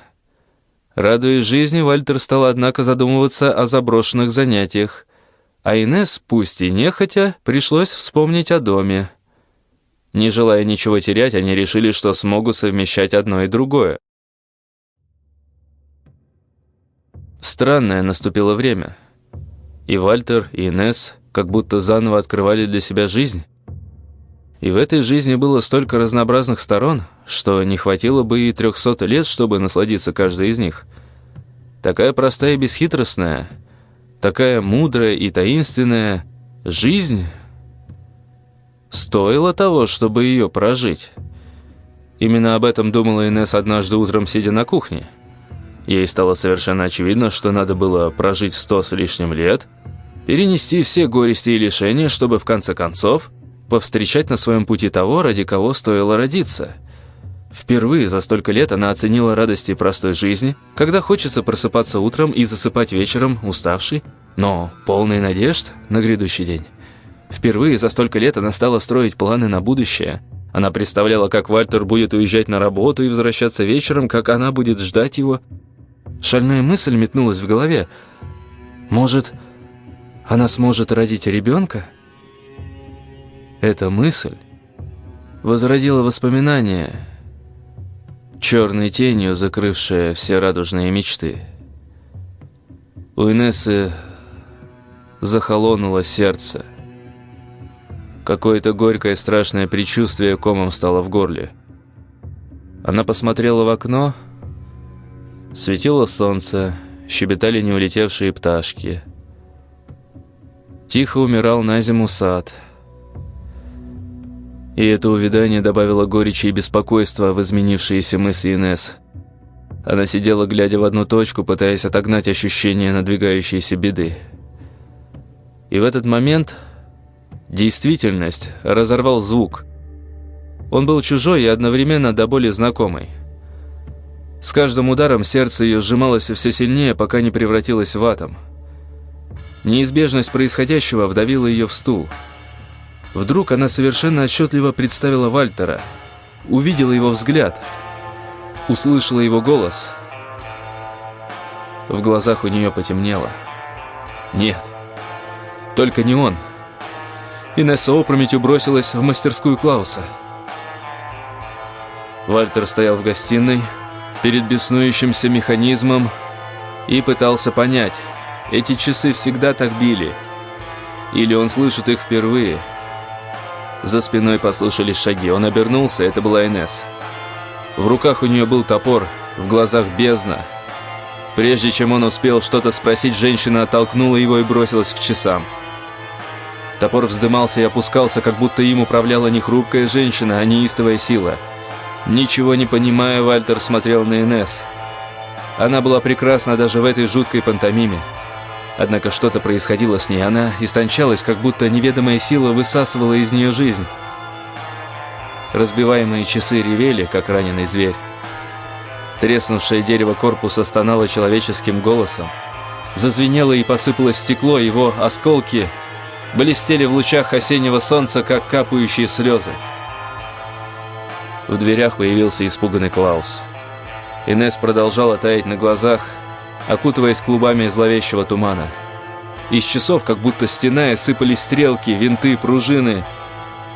[SPEAKER 1] Радуясь жизни, Вальтер стал, однако, задумываться о заброшенных занятиях. А Инесс, пусть и нехотя, пришлось вспомнить о доме. Не желая ничего терять, они решили, что смогут совмещать одно и другое. Странное наступило время. И Вальтер, и Инесс как будто заново открывали для себя жизнь. И в этой жизни было столько разнообразных сторон, что не хватило бы и трехсот лет, чтобы насладиться каждой из них. Такая простая и бесхитростная, такая мудрая и таинственная жизнь стоила того, чтобы ее прожить. Именно об этом думала Инесс однажды утром, сидя на кухне. Ей стало совершенно очевидно, что надо было прожить сто с лишним лет, перенести все горести и лишения, чтобы в конце концов повстречать на своем пути того, ради кого стоило родиться. Впервые за столько лет она оценила радости простой жизни, когда хочется просыпаться утром и засыпать вечером, уставший, но полный надежд на грядущий день. Впервые за столько лет она стала строить планы на будущее. Она представляла, как Вальтер будет уезжать на работу и возвращаться вечером, как она будет ждать его, Шальная мысль метнулась в голове. Может, она сможет родить ребенка? Эта мысль возродила воспоминания, черной тенью закрывшая все радужные мечты. У Инессы захолонуло сердце. Какое-то горькое страшное предчувствие комом стало в горле. Она посмотрела в окно Светило солнце, щебетали неулетевшие пташки. Тихо умирал на зиму сад. И это увядание добавило горечи и беспокойства в изменившиеся мысли Инесс. Она сидела, глядя в одну точку, пытаясь отогнать ощущение надвигающейся беды. И в этот момент действительность разорвал звук. Он был чужой и одновременно до боли знакомый. С каждым ударом сердце ее сжималось все сильнее, пока не превратилось в атом. Неизбежность происходящего вдавила ее в стул. Вдруг она совершенно отчетливо представила Вальтера, увидела его взгляд, услышала его голос. В глазах у нее потемнело. Нет, только не он. Инесса опрометью бросилась в мастерскую Клауса. Вальтер стоял в гостиной, перед беснующимся механизмом и пытался понять, эти часы всегда так били. Или он слышит их впервые. За спиной послышались шаги. Он обернулся, это была Инесс. В руках у нее был топор, в глазах бездна. Прежде чем он успел что-то спросить, женщина оттолкнула его и бросилась к часам. Топор вздымался и опускался, как будто им управляла не хрупкая женщина, а неистовая сила – Ничего не понимая, Вальтер смотрел на Инесс. Она была прекрасна даже в этой жуткой пантомиме. Однако что-то происходило с ней, она истончалась, как будто неведомая сила высасывала из нее жизнь. Разбиваемые часы ревели, как раненый зверь. Треснувшее дерево корпуса стонало человеческим голосом. Зазвенело и посыпалось стекло, его осколки блестели в лучах осеннего солнца, как капающие слезы. В дверях появился испуганный Клаус. Инес продолжала таять на глазах, окутываясь клубами зловещего тумана. Из часов, как будто стеная, сыпались стрелки, винты, пружины.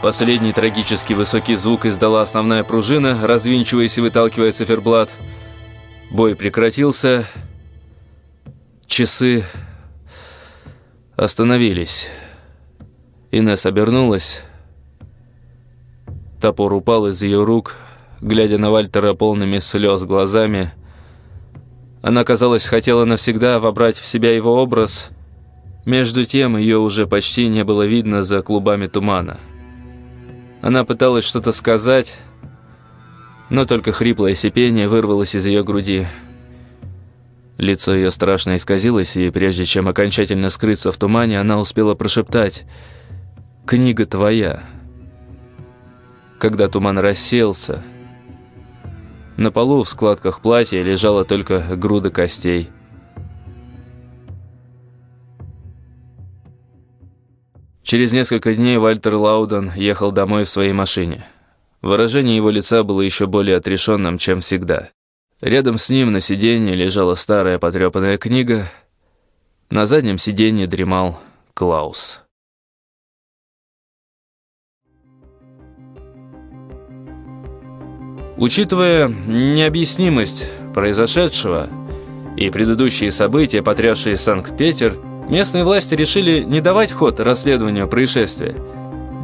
[SPEAKER 1] Последний трагически высокий звук издала основная пружина, развинчиваясь и выталкивая циферблат. Бой прекратился. Часы остановились. Инес обернулась. Топор упал из ее рук, глядя на Вальтера полными слез глазами. Она, казалось, хотела навсегда вобрать в себя его образ. Между тем, ее уже почти не было видно за клубами тумана. Она пыталась что-то сказать, но только хриплое сипение вырвалось из ее груди. Лицо ее страшно исказилось, и прежде чем окончательно скрыться в тумане, она успела прошептать «Книга твоя» когда туман рассеялся. На полу в складках платья лежала только груда костей. Через несколько дней Вальтер Лауден ехал домой в своей машине. Выражение его лица было еще более отрешенным, чем всегда. Рядом с ним на сиденье лежала старая потрепанная книга. На заднем сиденье дремал Клаус. Учитывая необъяснимость произошедшего и предыдущие события, потрясшие Санкт-Петер, местные власти решили не давать ход расследованию происшествия.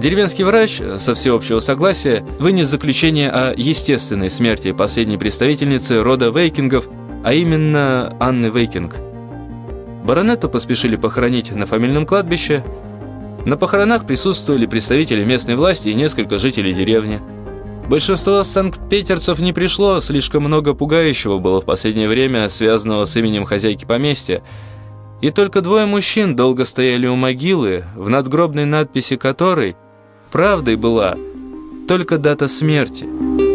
[SPEAKER 1] Деревенский врач со всеобщего согласия вынес заключение о естественной смерти последней представительницы рода Вейкингов, а именно Анны Вейкинг. Баронетту поспешили похоронить на фамильном кладбище. На похоронах присутствовали представители местной власти и несколько жителей деревни. Большинство санкт-петерцев не пришло, слишком много пугающего было в последнее время, связанного с именем хозяйки поместья. И только двое мужчин долго стояли у могилы, в надгробной надписи которой правдой была только дата смерти –